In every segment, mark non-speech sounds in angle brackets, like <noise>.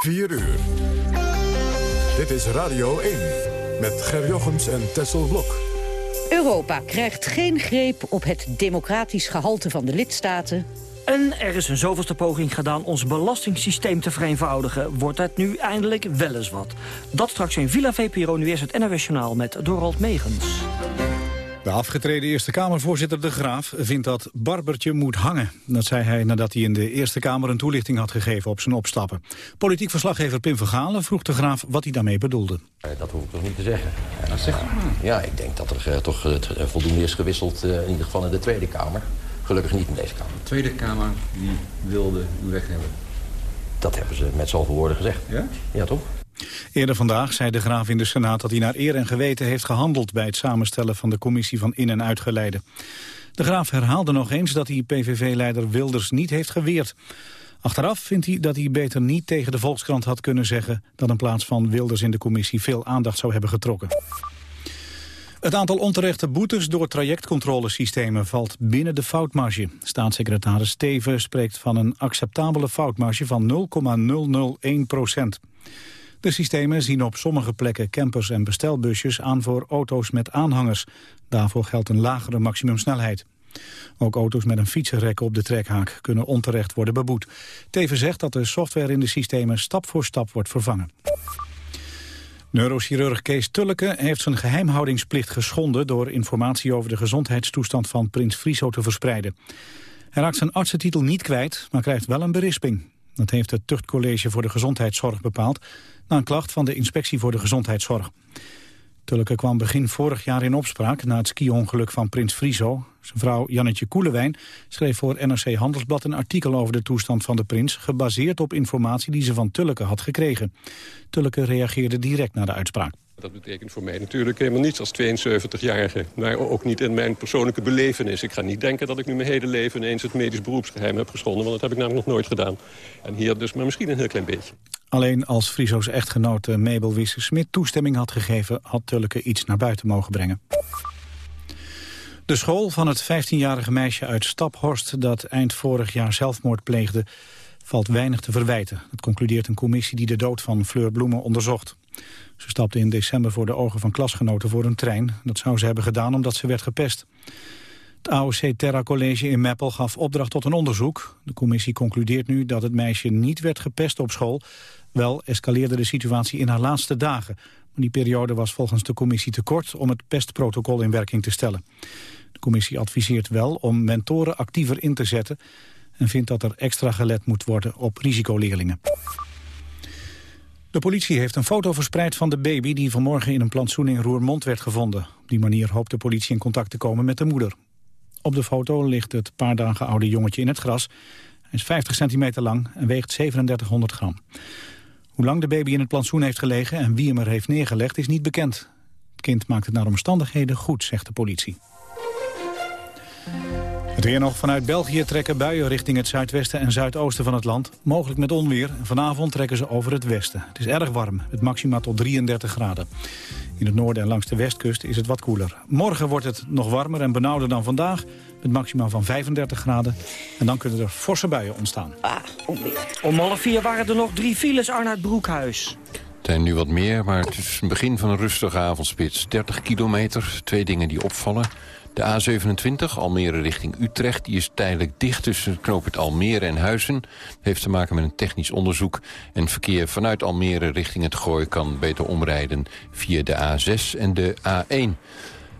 4 uur. Dit is Radio 1 met Ger Jochems en Tessel Blok. Europa krijgt geen greep op het democratisch gehalte van de lidstaten. En er is een zoveelste poging gedaan ons belastingssysteem te vereenvoudigen. Wordt het nu eindelijk wel eens wat? Dat straks in Villa VPRO, nu eerst het NOS Journaal met Dorald Megens. De afgetreden Eerste Kamervoorzitter De Graaf vindt dat Barbertje moet hangen. Dat zei hij nadat hij in de Eerste Kamer een toelichting had gegeven op zijn opstappen. Politiek verslaggever Pim Vergalen vroeg De Graaf wat hij daarmee bedoelde. Eh, Dat hoef ik toch niet te zeggen. Dat zegt Ja, ik denk dat er eh, toch eh, voldoende is gewisseld, in ieder geval in de Tweede Kamer. Gelukkig niet in deze Kamer. De Tweede Kamer die wilde u weg hebben. Dat hebben ze met zoveel woorden gezegd. Ja? Ja, toch? Eerder vandaag zei De Graaf in de Senaat dat hij naar eer en geweten heeft gehandeld... bij het samenstellen van de commissie van in- en uitgeleide. De Graaf herhaalde nog eens dat hij PVV-leider Wilders niet heeft geweerd. Achteraf vindt hij dat hij beter niet tegen de Volkskrant had kunnen zeggen... dat in plaats van Wilders in de commissie veel aandacht zou hebben getrokken. Het aantal onterechte boetes door trajectcontrolesystemen valt binnen de foutmarge. Staatssecretaris Steven spreekt van een acceptabele foutmarge van 0,001 procent. De systemen zien op sommige plekken campers en bestelbusjes aan voor auto's met aanhangers. Daarvoor geldt een lagere maximumsnelheid. Ook auto's met een fietsenrek op de trekhaak kunnen onterecht worden beboet. Teven zegt dat de software in de systemen stap voor stap wordt vervangen. Neurochirurg Kees Tulleke heeft zijn geheimhoudingsplicht geschonden... door informatie over de gezondheidstoestand van prins Friso te verspreiden. Hij raakt zijn artsentitel niet kwijt, maar krijgt wel een berisping. Dat heeft het Tuchtcollege voor de Gezondheidszorg bepaald... na een klacht van de Inspectie voor de Gezondheidszorg. Tulleke kwam begin vorig jaar in opspraak na het ski-ongeluk van prins Friso. Zijn vrouw Jannetje Koelewijn schreef voor NRC Handelsblad een artikel over de toestand van de prins... gebaseerd op informatie die ze van Tulleke had gekregen. Tulleke reageerde direct na de uitspraak. Dat betekent voor mij natuurlijk helemaal niets als 72-jarige. Maar ook niet in mijn persoonlijke belevenis. Ik ga niet denken dat ik nu mijn hele leven ineens het medisch beroepsgeheim heb geschonden. Want dat heb ik namelijk nog nooit gedaan. En hier dus maar misschien een heel klein beetje. Alleen als Friso's echtgenote Mabel Wisse-Smit toestemming had gegeven... had Tulleke iets naar buiten mogen brengen. De school van het 15-jarige meisje uit Staphorst... dat eind vorig jaar zelfmoord pleegde, valt weinig te verwijten. Dat concludeert een commissie die de dood van Fleur Bloemen onderzocht. Ze stapte in december voor de ogen van klasgenoten voor een trein. Dat zou ze hebben gedaan omdat ze werd gepest. Het AOC Terra College in Meppel gaf opdracht tot een onderzoek. De commissie concludeert nu dat het meisje niet werd gepest op school. Wel escaleerde de situatie in haar laatste dagen. Maar die periode was volgens de commissie te kort om het pestprotocol in werking te stellen. De commissie adviseert wel om mentoren actiever in te zetten... en vindt dat er extra gelet moet worden op risicoleerlingen. De politie heeft een foto verspreid van de baby die vanmorgen in een plantsoen in Roermond werd gevonden. Op die manier hoopt de politie in contact te komen met de moeder. Op de foto ligt het paar dagen oude jongetje in het gras. Hij is 50 centimeter lang en weegt 3700 gram. Hoe lang de baby in het plantsoen heeft gelegen en wie hem er heeft neergelegd is niet bekend. Het kind maakt het naar omstandigheden goed, zegt de politie. Het weer nog vanuit België trekken buien richting het zuidwesten en zuidoosten van het land. Mogelijk met onweer. Vanavond trekken ze over het westen. Het is erg warm, het maxima tot 33 graden. In het noorden en langs de westkust is het wat koeler. Morgen wordt het nog warmer en benauwder dan vandaag. Met maxima van 35 graden. En dan kunnen er forse buien ontstaan. Ah, onweer. Om half vier waren er nog drie files Arnoud Broekhuis. Het zijn nu wat meer, maar het is een begin van een rustige avondspits. 30 kilometer, twee dingen die opvallen. De A27, Almere richting Utrecht, die is tijdelijk dicht tussen knooppunt Almere en Huizen. Heeft te maken met een technisch onderzoek. En verkeer vanuit Almere richting het Gooi kan beter omrijden via de A6 en de A1.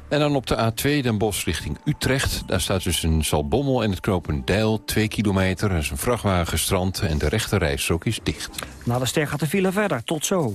En dan op de A2 Den Bosch richting Utrecht. Daar staat tussen Zalbommel en het knooppunt Deil 2 kilometer. Er is een vrachtwagen gestrand en de rechte rijstrook is dicht. Na de ster gaat de file verder. Tot zo.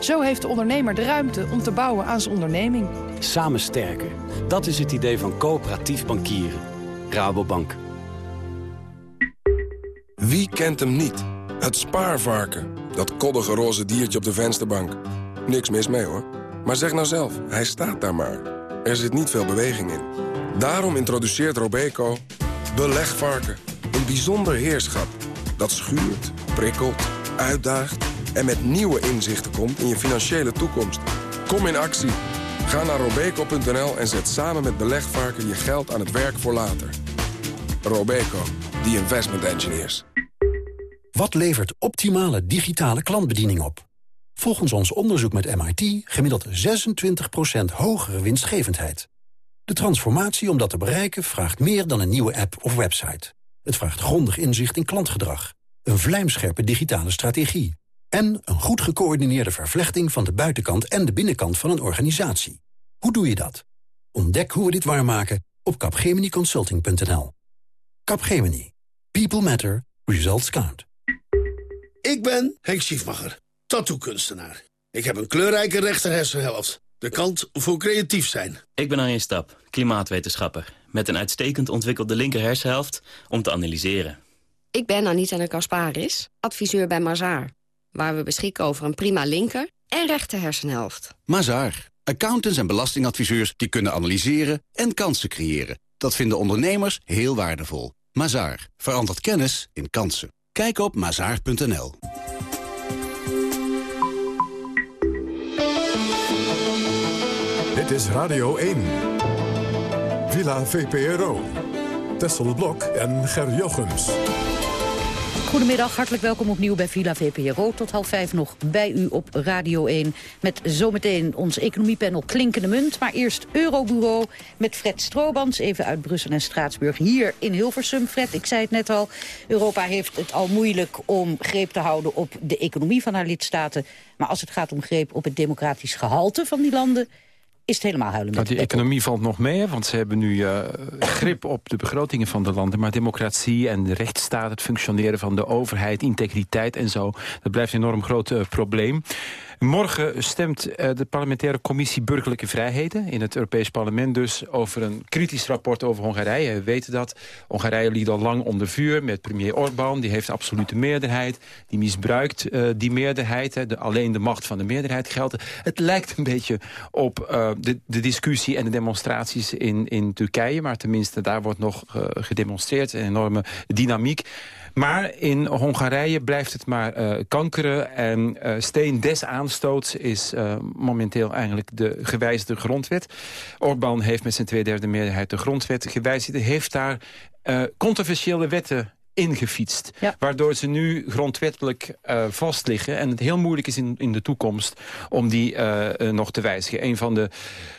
Zo heeft de ondernemer de ruimte om te bouwen aan zijn onderneming. Samen sterker. Dat is het idee van coöperatief bankieren. Rabobank. Wie kent hem niet? Het spaarvarken. Dat koddige roze diertje op de vensterbank. Niks mis mee hoor. Maar zeg nou zelf, hij staat daar maar. Er zit niet veel beweging in. Daarom introduceert Robeco belegvarken. Een bijzonder heerschap dat schuurt, prikkelt, uitdaagt... en met nieuwe inzichten komt in je financiële toekomst. Kom in actie. Ga naar robeco.nl en zet samen met belegvarken je geld aan het werk voor later. Robeco, the investment engineers. Wat levert optimale digitale klantbediening op? Volgens ons onderzoek met MIT gemiddeld 26% hogere winstgevendheid. De transformatie om dat te bereiken vraagt meer dan een nieuwe app of website. Het vraagt grondig inzicht in klantgedrag, een vlijmscherpe digitale strategie... en een goed gecoördineerde vervlechting van de buitenkant en de binnenkant van een organisatie. Hoe doe je dat? Ontdek hoe we dit waarmaken op capgeminiconsulting.nl. Capgemini. People matter. Results count. Ik ben Henk Schiefmacher, tattoo-kunstenaar. Ik heb een kleurrijke rechterhersenhelft. De kant voor creatief zijn. Ik ben Arjen Stap, klimaatwetenschapper. Met een uitstekend ontwikkelde linker hersenhelft om te analyseren. Ik ben Anita de Kasparis, adviseur bij Mazaar. Waar we beschikken over een prima linker en rechter hersenhelft. Mazaar. Accountants en belastingadviseurs die kunnen analyseren en kansen creëren. Dat vinden ondernemers heel waardevol. Mazaar. Verandert kennis in kansen. Kijk op mazaar.nl. Dit is Radio 1. Villa VPRO. Tessel Blok en Ger Jochems. Goedemiddag, hartelijk welkom opnieuw bij Villa VPRO. Tot half vijf nog bij u op Radio 1. Met zometeen ons economiepanel Klinkende Munt. Maar eerst Eurobureau met Fred Stroobans. Even uit Brussel en Straatsburg hier in Hilversum. Fred, ik zei het net al. Europa heeft het al moeilijk om greep te houden op de economie van haar lidstaten. Maar als het gaat om greep op het democratisch gehalte van die landen is het helemaal huilen nou, Die economie valt nog mee, want ze hebben nu uh, <coughs> grip op de begrotingen van de landen. Maar democratie en de rechtsstaat, het functioneren van de overheid, integriteit en zo... dat blijft een enorm groot uh, probleem. Morgen stemt uh, de parlementaire commissie Burgerlijke Vrijheden... in het Europees Parlement dus over een kritisch rapport over Hongarije. We weten dat. Hongarije ligt al lang onder vuur met premier Orbán. Die heeft absolute meerderheid. Die misbruikt uh, die meerderheid. Hè. De, alleen de macht van de meerderheid geldt. Het lijkt een beetje op uh, de, de, discussie en de demonstraties in, in Turkije. Maar tenminste, daar wordt nog gedemonstreerd. Een enorme dynamiek. Maar in Hongarije blijft het maar uh, kankeren. En uh, steen des aanstoots is uh, momenteel eigenlijk de gewijzigde grondwet. Orbán heeft met zijn tweederde meerderheid de grondwet gewijzigd. Heeft daar controversiële wetten ingefietst. Ja. Waardoor ze nu grondwettelijk uh, vastliggen. En het heel moeilijk is in, in de toekomst om die uh, uh, nog te wijzigen. Een van de,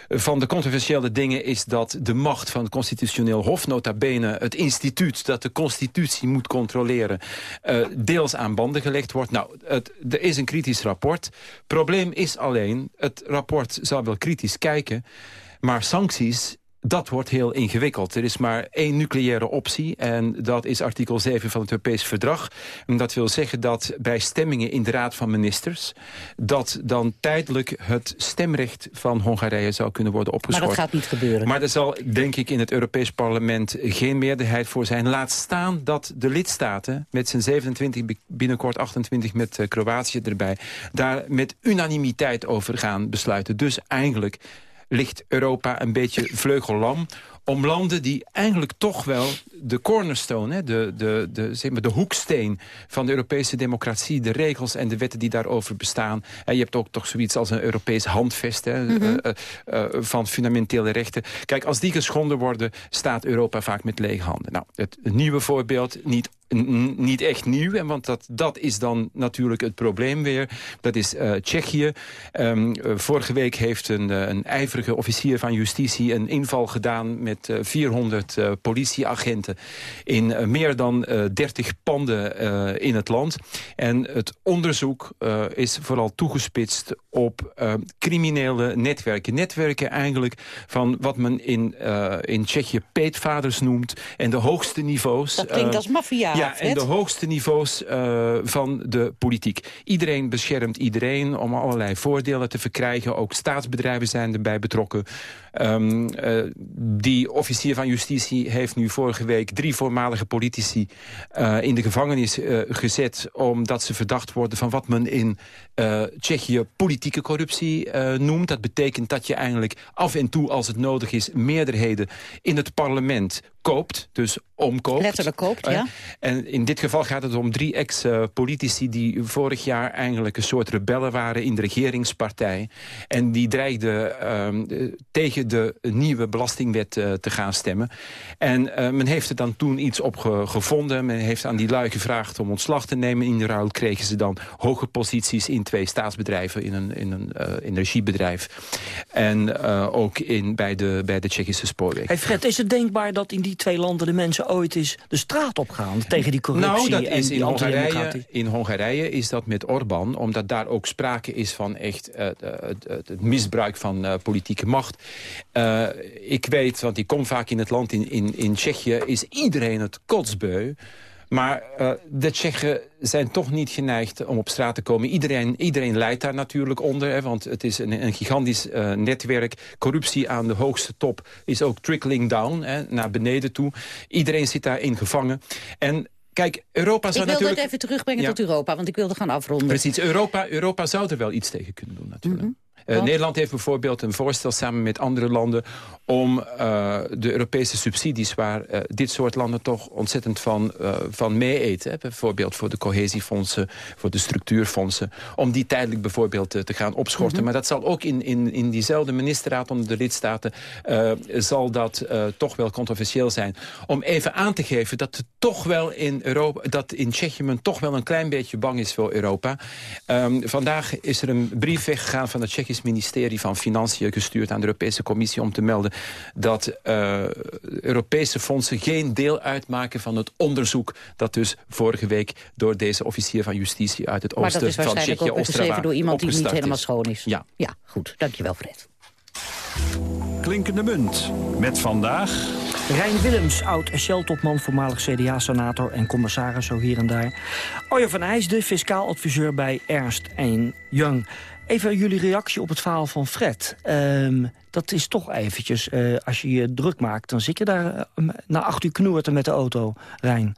van de controversiële dingen is dat de macht van het constitutioneel hof... nota bene het instituut dat de constitutie moet controleren... deels aan banden gelegd wordt. Nou, het, er is een kritisch rapport. Probleem is alleen, het rapport zal wel kritisch kijken... maar sancties dat wordt heel ingewikkeld. Er is maar één nucleaire optie en dat is artikel 7 van het Europees Verdrag. En dat wil zeggen dat bij stemmingen in de Raad van Ministers... dat dan tijdelijk het stemrecht van Hongarije zou kunnen worden opgeschort. Maar dat gaat niet gebeuren. Maar er zal, denk ik, in het Europees Parlement geen meerderheid voor zijn. Laat staan dat de lidstaten met zijn 27, binnenkort 28 met uh, Kroatië erbij... daar met unanimiteit over gaan besluiten. Dus eigenlijk ligt Europa een beetje vleugellam om landen die eigenlijk toch wel de cornerstone, hè, de, de, de, zeg maar de hoeksteen van de Europese democratie, de regels en de wetten die daarover bestaan. En je hebt ook toch zoiets als een Europees handvest hè, mm -hmm. uh, uh, van fundamentele rechten. Kijk, als die geschonden worden, staat Europa vaak met lege handen. Nou, het nieuwe voorbeeld, niet niet echt nieuw, en want dat, dat is dan natuurlijk het probleem weer. Dat is uh, Tsjechië. Um, uh, vorige week heeft een, uh, een ijverige officier van justitie een inval gedaan met 400 politieagenten in meer dan 30 panden in het land. En het onderzoek is vooral toegespitst op criminele netwerken. Netwerken eigenlijk van wat men in, in Tsjechië peetvaders noemt en de hoogste niveaus. Dat klinkt als maffia. Ja, en de hoogste niveaus uh, van de politiek. Iedereen beschermt iedereen om allerlei voordelen te verkrijgen. Ook staatsbedrijven zijn erbij betrokken. Um, uh, die officier van justitie heeft nu vorige week drie voormalige politici uh, in de gevangenis gezet... omdat ze verdacht worden van wat men in Tsjechië politieke corruptie noemt. Dat betekent dat je eigenlijk af en toe, als het nodig is... meerderheden in het parlement koopt, dus omkoopt. Letterlijk koopt, ja. En in dit geval gaat het om drie ex-politici... die vorig jaar eigenlijk een soort rebellen waren in de regeringspartij. En die dreigden uh, tegen de nieuwe belastingwet uh, te gaan stemmen. En uh, men heeft er dan toen iets op ge gevonden. Men heeft aan die lui gevraagd om ontslag te nemen. In de ruil kregen ze dan hoge posities in twee staatsbedrijven... in een, in een uh, energiebedrijf. En ook in, bij, de, bij de Tsjechische spoorweg. Hey Fred, is het denkbaar dat in die twee landen de mensen ooit eens de straat op gaan tegen die corruptie nou, dat en is in Hongarije, in Hongarije is dat met Orbán, omdat daar ook sprake is van echt het, misbruik van politieke macht. Uh, ik weet, want ik kom vaak in het land, in, in, in Tsjechië is iedereen het kotsbeu. Maar uh, de Tsjechen zijn toch niet geneigd om op straat te komen. Iedereen, iedereen leidt daar natuurlijk onder, hè, want het is een, een gigantisch uh, netwerk. Corruptie aan de hoogste top is ook trickling down, hè, naar beneden toe. Iedereen zit daarin gevangen. En Kijk, Europa zou ik wil natuurlijk... dat even terugbrengen ja. tot Europa, want ik wilde gaan afronden. Precies, Europa, Europa zou er wel iets tegen kunnen doen natuurlijk. Mm -hmm. Uh, Nederland heeft bijvoorbeeld een voorstel samen met andere landen... om uh, de Europese subsidies waar uh, dit soort landen toch ontzettend van, van mee eten... Hè, bijvoorbeeld voor de cohesiefondsen, voor de structuurfondsen... om die tijdelijk bijvoorbeeld te gaan opschorten. Mm -hmm. Maar dat zal ook in, in, in diezelfde ministerraad onder de lidstaten... zal dat toch wel controversieel zijn. Om even aan te geven dat het toch wel in Europa... dat in Tsjechië men toch wel een klein beetje bang is voor Europa. Um, vandaag is er een brief weggegaan van het Ministerie van Financiën gestuurd aan de Europese Commissie om te melden dat uh, Europese fondsen geen deel uitmaken van het onderzoek dat dus vorige week door deze officier van justitie uit het oosten van Tsjechië Maar dat is waarschijnlijk ook geschreven door iemand die niet helemaal schoon is. Ja. ja, goed. Dankjewel Fred. Klinkende munt met vandaag... Rijn Willems, oud-Shell-topman, voormalig CDA-senator en commissaris zo hier en daar. Arjo van IJsden, fiscaal adviseur bij Ernst Young. Even jullie reactie op het verhaal van Fred. Um, dat is toch eventjes, uh, als je je druk maakt... dan zit je daar uh, na acht uur knoerten met de auto, Rijn.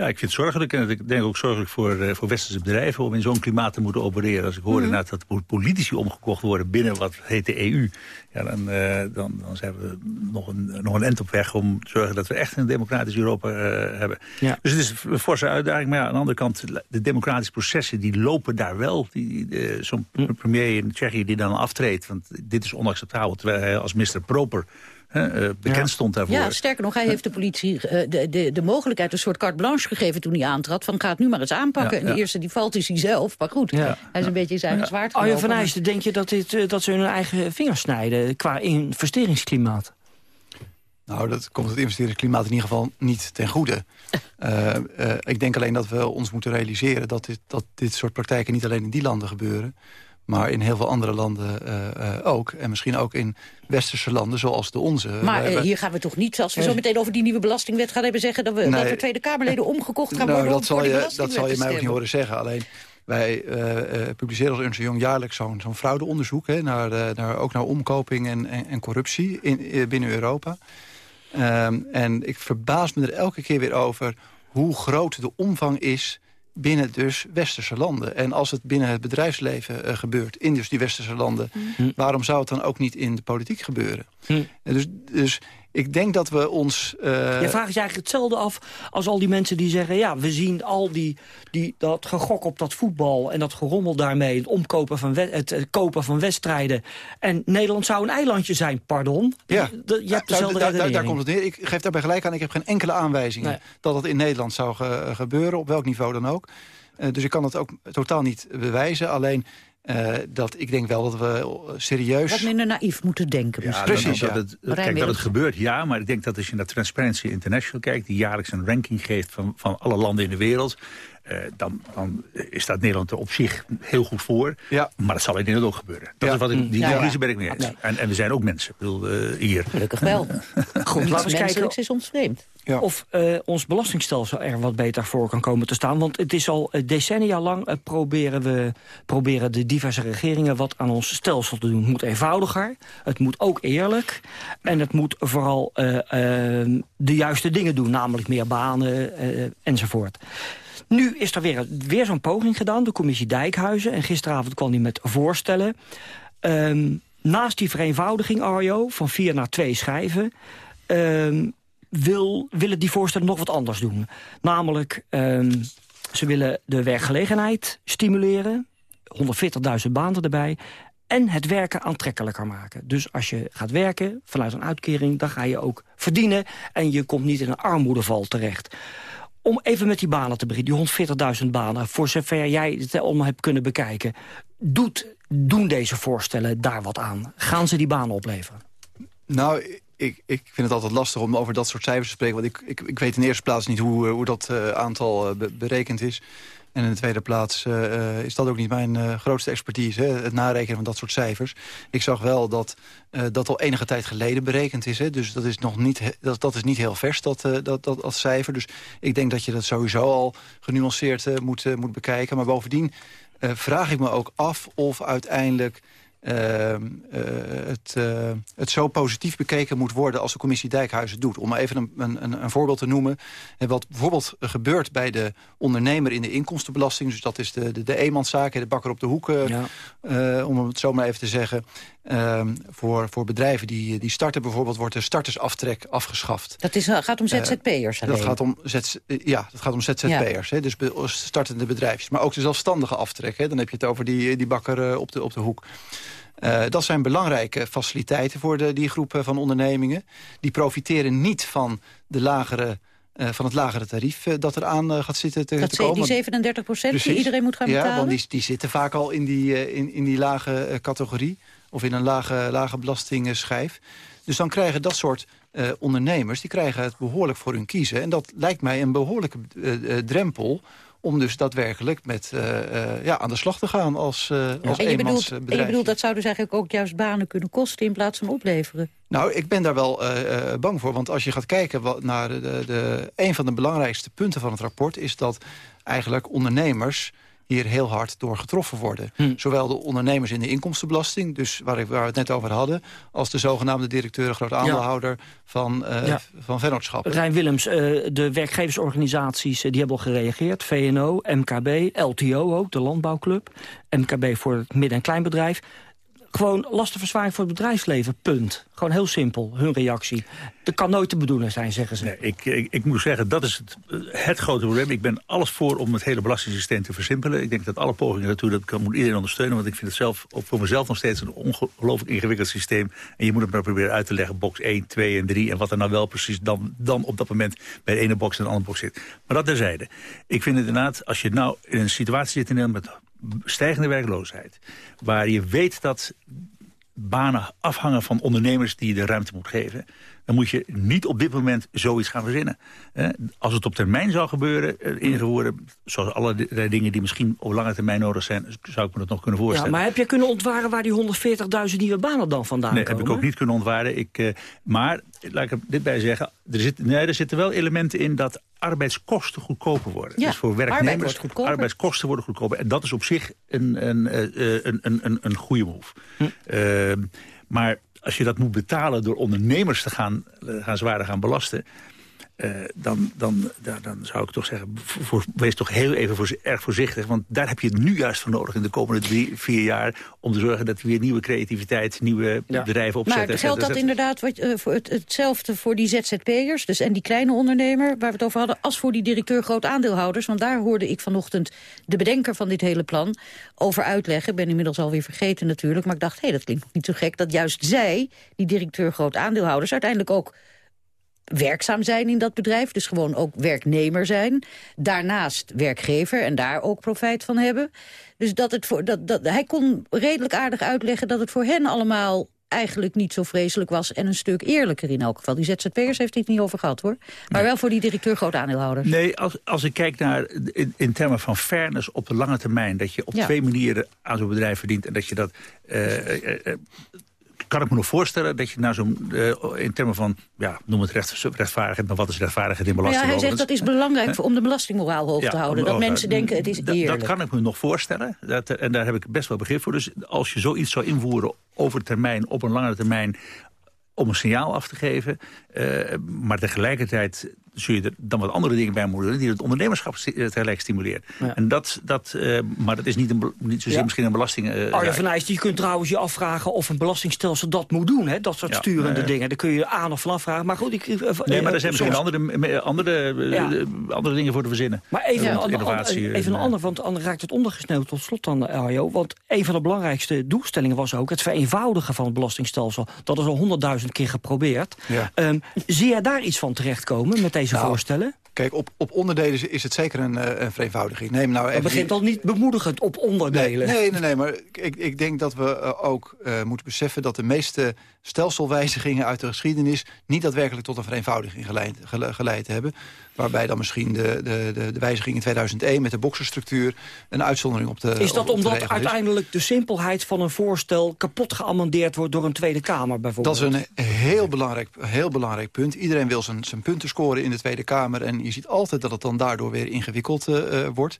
Ja, ik vind het zorgelijk en ik denk ook zorgelijk voor, uh, voor westerse bedrijven... om in zo'n klimaat te moeten opereren. Als ik hoor mm -hmm. inderdaad dat politici omgekocht worden binnen wat heet de EU... Ja, dan, uh, dan, dan zijn we nog een, nog een end op weg om te zorgen dat we echt een democratisch Europa uh, hebben. Ja. Dus het is een forse uitdaging. Maar ja, aan de andere kant, de democratische processen die lopen daar wel. Zo'n premier in Tsjechië die dan aftreedt, want dit is onacceptabel. Terwijl hij als minister proper uh, bekend ja. stond daarvoor. Ja, sterker nog, hij heeft de politie uh, de, de, de mogelijkheid, een soort carte blanche gegeven toen hij aantrad. Van ga het nu maar eens aanpakken. Ja, en de eerste die valt is hij zelf. Maar goed, hij is een beetje zijn zwaard Arjen van IJsden, denk je dat, dit, uh, dat ze hun eigen vingers snijden qua investeringsklimaat? Nou, dat komt het investeringsklimaat in ieder geval niet ten goede. uh, <laughs> uh, ik denk alleen dat we ons moeten realiseren... Dat dit, dat dit soort praktijken niet alleen in die landen gebeuren... maar in heel veel andere landen uh, ook. En misschien ook in westerse landen zoals de onze. Maar hier gaan we toch niet, als we zo meteen over die nieuwe belastingwet gaan hebben... zeggen dat we, nee. dat we Tweede Kamerleden omgekocht gaan nou, worden... Dat zal, je, dat zal je mij ook niet horen zeggen. Alleen wij uh, publiceren als Ernst Jong jaarlijks zo'n fraudeonderzoek... Hè, naar, uh, naar, ook naar omkoping en, en, en corruptie in, binnen Europa... Um, en ik verbaas me er elke keer weer over hoe groot de omvang is binnen dus westerse landen. En als het binnen het bedrijfsleven uh, gebeurt, in dus die westerse landen... Mm. waarom zou het dan ook niet in de politiek gebeuren? Mm. Dus, dus ik denk dat we ons... Uh... Je vraagt je eigenlijk hetzelfde af als al die mensen die zeggen... ja, we zien al die, die, dat gegok op dat voetbal en dat gerommel daarmee... het omkopen van het, het kopen van wedstrijden. En Nederland zou een eilandje zijn, pardon. Ja. Je hebt dezelfde daar, komt het neer. Ik geef daarbij gelijk aan, ik heb geen enkele aanwijzing... Nee. dat het in Nederland zou ge gebeuren, op welk niveau dan ook. Uh, dus ik kan het ook totaal niet bewijzen. Alleen uh, dat ik denk wel dat we serieus... Wat minder naïef moeten denken. Ja, Precies, dat, dat, dat, kijk, dat het gebeurt, ja. Maar ik denk dat als je naar Transparency International kijkt... die jaarlijks een ranking geeft van, van alle landen in de wereld... Uh, dan, dan staat Nederland er op zich heel goed voor. Ja. Maar dat zal in Nederland ook gebeuren. Dat ja. is wat ik, die analyse ja, ben ik mee eens. Nee. En, en we zijn ook mensen. Ik bedoel, uh, hier. Gelukkig wel. <laughs> goed, laten we kijken. is ons vreemd. of uh, ons belastingstelsel er wat beter voor kan komen te staan. Want het is al decennia lang uh, proberen, we, proberen de diverse regeringen wat aan ons stelsel te doen. Het moet eenvoudiger, het moet ook eerlijk en het moet vooral uh, de juiste dingen doen. Namelijk meer banen enzovoort. Nu is er weer, weer zo'n poging gedaan, de commissie Dijkhuizen. En gisteravond kwam die met voorstellen. Um, naast die vereenvoudiging, Arjo, van vier naar twee schijven... Um, wil, willen die voorstellen nog wat anders doen. Namelijk, um, ze willen de werkgelegenheid stimuleren. 140.000 banen erbij. En het werken aantrekkelijker maken. Dus als je gaat werken vanuit een uitkering, dan ga je ook verdienen. En je komt niet in een armoedeval terecht. Om even met die banen te beginnen, die 140.000 banen... voor zover jij het allemaal hebt kunnen bekijken... Doet, doen deze voorstellen daar wat aan? Gaan ze die banen opleveren? Nou, ik, ik vind het altijd lastig om over dat soort cijfers te spreken. Want ik, ik, ik weet in de eerste plaats niet hoe, hoe dat uh, aantal uh, berekend is. En in de tweede plaats uh, is dat ook niet mijn uh, grootste expertise, hè, het narekenen van dat soort cijfers. Ik zag wel dat dat al enige tijd geleden berekend is. Hè, dus dat is nog niet, dat, dat is niet heel vers, dat, dat, dat, dat cijfer. Dus ik denk dat je dat sowieso al genuanceerd moet, moet bekijken. Maar bovendien vraag ik me ook af of uiteindelijk uh, uh, het, uh, het zo positief bekeken moet worden als de commissie Dijkhuizen doet. Om maar even een, een, een voorbeeld te noemen. En wat bijvoorbeeld gebeurt bij de ondernemer in de inkomstenbelasting. Dus dat is de, de, de eenmanszaak, de bakker op de hoek, ja. om het zo maar even te zeggen. Ehm, voor, voor bedrijven die, die starten bijvoorbeeld wordt de startersaftrek afgeschaft. Dat is, gaat om ZZP'ers Dat gaat om, ZZ, ja, dat gaat om ZZP'ers. Ja. Dus startende bedrijfjes. Maar ook de zelfstandige aftrek. Hè. Dan heb je het over die, die bakker op, de, op de hoek. Uh, dat zijn belangrijke faciliteiten voor de, die groepen van ondernemingen. Die profiteren niet van, de lagere, uh, van het lagere tarief uh, dat eraan gaat zitten te, dat te komen. Die 37 procent die iedereen moet gaan betalen? Ja, want die, die zitten vaak al in die, in, in die lage categorie. Of in een lage, lage belastingschijf. Dus dan krijgen dat soort ondernemers... die krijgen het behoorlijk voor hun kiezen. En dat lijkt mij een behoorlijke drempel om dus daadwerkelijk met, uh, ja, aan de slag te gaan als, ja. als en je bedoelt, en je bedoelt, dat zou dus eigenlijk ook juist banen kunnen kosten... in plaats van opleveren? Nou, ik ben daar wel bang voor. Want als je gaat kijken wat, naar de, de, een van de belangrijkste punten van het rapport... is dat eigenlijk ondernemers hier heel hard door getroffen worden. Hm. Zowel de ondernemers in de inkomstenbelasting, dus waar, ik, waar we het net over hadden... als de zogenaamde directeur, groot aandeelhouder ja. van, uh, ja. van vennootschappen. Rijn Willems, uh, de werkgeversorganisaties die hebben al gereageerd. VNO, MKB, LTO ook, de landbouwclub. MKB voor het midden- en kleinbedrijf gewoon lastenverzwaring voor het bedrijfsleven, punt. Gewoon heel simpel, hun reactie. Dat kan nooit te bedoelen zijn, zeggen ze. Nee, ik, ik, ik moet zeggen, dat is het, het grote probleem. Ik ben alles voor om het hele belastingssysteem te versimpelen. Ik denk dat alle pogingen daartoe, dat kan, moet iedereen ondersteunen. Want ik vind het zelf, voor mezelf nog steeds een ongelooflijk ingewikkeld systeem. En je moet het maar proberen uit te leggen, box 1, 2 en 3. En wat er nou wel precies dan, dan op dat moment bij de ene box en de andere box zit. Maar dat terzijde. Ik vind inderdaad, als je nou in een situatie zit in Nederland stijgende werkloosheid. Waar je weet dat banen afhangen van ondernemers die de ruimte moet geven... dan moet je niet op dit moment zoiets gaan verzinnen. Als het op termijn zou gebeuren, eh, ingevoerd, zoals alle dingen die misschien op lange termijn nodig zijn... zou ik me dat nog kunnen voorstellen. Ja, maar heb je kunnen ontwaren waar die 140.000 nieuwe banen dan vandaan nee, komen? heb ik ook niet kunnen ontwaren. Ik, uh, maar, laat ik er dit bij zeggen, er, zit, nee, er zitten wel elementen in dat arbeidskosten goedkoper worden. Ja, dus voor werknemers, goedkoper. arbeidskosten worden goedkoper. En dat is op zich een, een, een, een, een, een goede move. Hm. Uh, maar als je dat moet betalen door ondernemers te gaan, gaan zwaarder gaan belasten... Uh, dan, dan, dan, zou ik toch zeggen, voor, wees toch heel even voor, erg voorzichtig. Want daar heb je het nu juist voor nodig in de komende drie, vier jaar... om te zorgen dat we weer nieuwe creativiteit, nieuwe ja. bedrijven opzetten. Maar geldt dat inderdaad wat, uh, voor het, hetzelfde voor die ZZP'ers... dus en die kleine ondernemer waar we het over hadden... als voor die directeur groot aandeelhouders? Want daar hoorde ik vanochtend de bedenker van dit hele plan over uitleggen. Ik ben inmiddels alweer vergeten natuurlijk. Maar ik dacht, hé, hey, dat klinkt niet zo gek... dat juist zij, die directeur groot aandeelhouders... uiteindelijk ook werkzaam zijn in dat bedrijf. Dus gewoon ook werknemer zijn. Daarnaast werkgever en daar ook profijt van hebben. Dus dat het voor, dat, dat, hij kon redelijk aardig uitleggen dat het voor hen allemaal eigenlijk niet zo vreselijk was... en een stuk eerlijker in elk geval. Die ZZP'ers heeft hij het niet over gehad, hoor. Maar wel voor die directeur groot aandeelhouders. Nee, als, als ik kijk naar in, in, termen van fairness op de lange termijn... dat je op ja. twee manieren aan zo'n bedrijf verdient... en dat je dat... Uh, uh, kan ik me nog voorstellen dat je nou zo'n... in termen van, ja, noem het recht, rechtvaardigheid... maar wat is rechtvaardigheid in belasting? Ja, hij zegt dat is belangrijk om de belastingmoraal hoog te houden. Dat mensen denken het is eerlijk. Dat kan ik me nog voorstellen. Dat, en daar heb ik best wel begrip voor. Dus als je zoiets zou invoeren over termijn, op een langere termijn om een signaal af te geven. Uh, maar tegelijkertijd zul je er dan wat andere dingen bij moeten die het ondernemerschap eh, tegelijk stimuleert. En dat, dat, uh, maar dat is niet, een, niet zozeer misschien een belasting... Uh, Arjen van Eijst, je kunt trouwens je afvragen of een belastingstelsel dat moet doen. Hè? Dat soort sturende dingen. Daar kun je aan of vanaf vragen. Maar goed, ik... nee, maar er zijn misschien andere, andere, andere dingen voor te verzinnen. Maar even, een, innovatie, even een ander, want anders raakt het ondergesneeuwd tot slot dan, Arjo. Want een van de belangrijkste doelstellingen was ook het vereenvoudigen van het belastingstelsel. Dat is al honderdduizend keer geprobeerd. Um, zie jij daar iets van terechtkomen met deze nou, voorstellen? Kijk, op, op onderdelen is het zeker een, uh, een vereenvoudiging. Neem nou het begint al niet bemoedigend op onderdelen. Nee, nee, nee, maar ik, ik denk dat we uh, ook uh, moeten beseffen... dat de meeste stelselwijzigingen uit de geschiedenis... niet daadwerkelijk tot een vereenvoudiging geleid, geleid hebben. Waarbij dan misschien de, de, de, de wijziging in 2001 met de boksenstructuur... een uitzondering op de Is dat omdat uiteindelijk de simpelheid van een voorstel... kapot geamendeerd wordt door een Tweede Kamer bijvoorbeeld? Dat is een heel belangrijk, heel belangrijk punt. Iedereen wil zijn, zijn punten scoren in de Tweede Kamer... en je ziet altijd dat het dan daardoor weer ingewikkeld uh, wordt.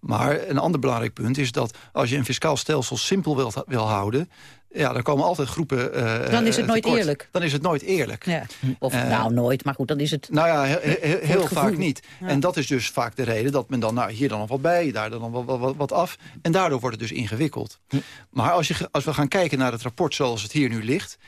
Maar een ander belangrijk punt is dat als je een fiscaal stelsel simpel wilt, wil houden... Ja, dan komen altijd groepen uh, Dan is het nooit eerlijk. Dan is het nooit eerlijk. Ja. Of uh, nou, nooit, maar goed, dan is het... Nou ja, heel, heel vaak niet. Ja. En dat is dus vaak de reden dat men dan, nou, hier dan nog wat bij, daar dan nog wat, wat, wat af. En daardoor wordt het dus ingewikkeld. Hm. Maar als, je, als we gaan kijken naar het rapport zoals het hier nu ligt...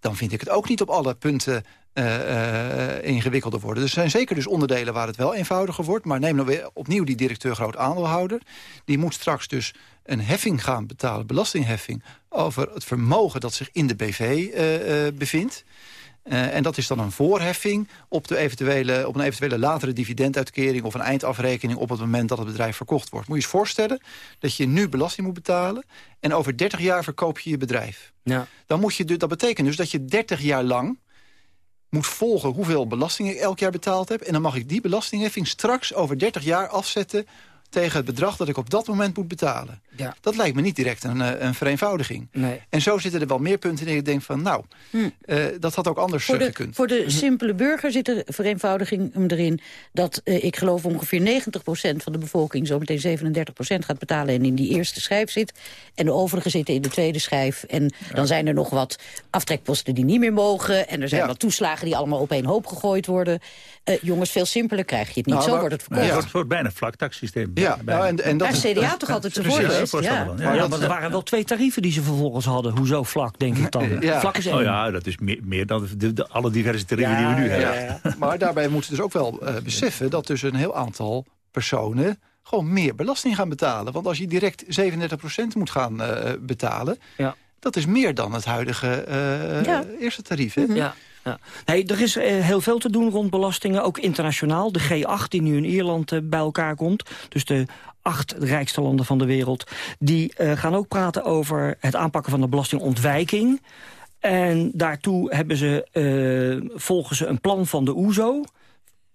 dan vind ik het ook niet op alle punten uh, uh, ingewikkelder worden. Er zijn zeker dus onderdelen waar het wel eenvoudiger wordt. Maar neem nou weer opnieuw die directeur groot aandeelhouder. Die moet straks dus een heffing gaan betalen, belastingheffing... over het vermogen dat zich in de BV uh, bevindt. Uh, en dat is dan een voorheffing op, de eventuele, op een eventuele latere dividenduitkering... of een eindafrekening op het moment dat het bedrijf verkocht wordt. Moet je je eens voorstellen dat je nu belasting moet betalen... en over 30 jaar verkoop je je bedrijf. Ja. Dan moet je, dat betekent dus dat je 30 jaar lang moet volgen hoeveel belasting ik elk jaar betaald heb. En dan mag ik die belastingheffing straks over 30 jaar afzetten tegen het bedrag dat ik op dat moment moet betalen. Ja. Dat lijkt me niet direct een, eh, een vereenvoudiging. Nee. En zo zitten er wel meer punten in. Ik denk van, nou, hm. uh, dat had ook anders voor de, gekund. Voor de hm. simpele burger zit er vereenvoudiging erin... dat uh, ik geloof ongeveer 90% van de bevolking... zometeen 37% gaat betalen en in die eerste schijf zit. En de overigen zitten in de tweede schijf. En ja. dan zijn er nog wat aftrekposten die niet meer mogen. En er zijn ja. wat toeslagen die allemaal op één hoop gegooid worden. jongens, veel simpeler krijg je het niet. Nou, zo maar, wordt het verkocht. Ja, het wordt bijna vlak taxsysteem. Ja, nou, en, en dat is CDA toch altijd te geweest? Ja. Ja, ja, maar er waren wel twee tarieven die ze vervolgens hadden. Hoezo vlak, denk ik dan? <laughs> Ja. Vlak is één. Oh ja, dat is meer, meer dan de, de, alle diverse tarieven die we nu hebben. Maar daarbij moeten we dus ook wel uh, beseffen... dat dus een heel aantal personen gewoon meer belasting gaan betalen. Want als je direct 37% moet gaan uh, betalen... Ja. dat is meer dan het huidige uh, eerste tarief. Hè? Ja. Ja. Nee, er is uh, heel veel te doen rond belastingen, ook internationaal. De G8 die nu in Ierland uh, bij elkaar komt, dus de acht rijkste landen van de wereld... die uh, gaan ook praten over het aanpakken van de belastingontwijking. En daartoe hebben ze, volgen ze een plan van de OESO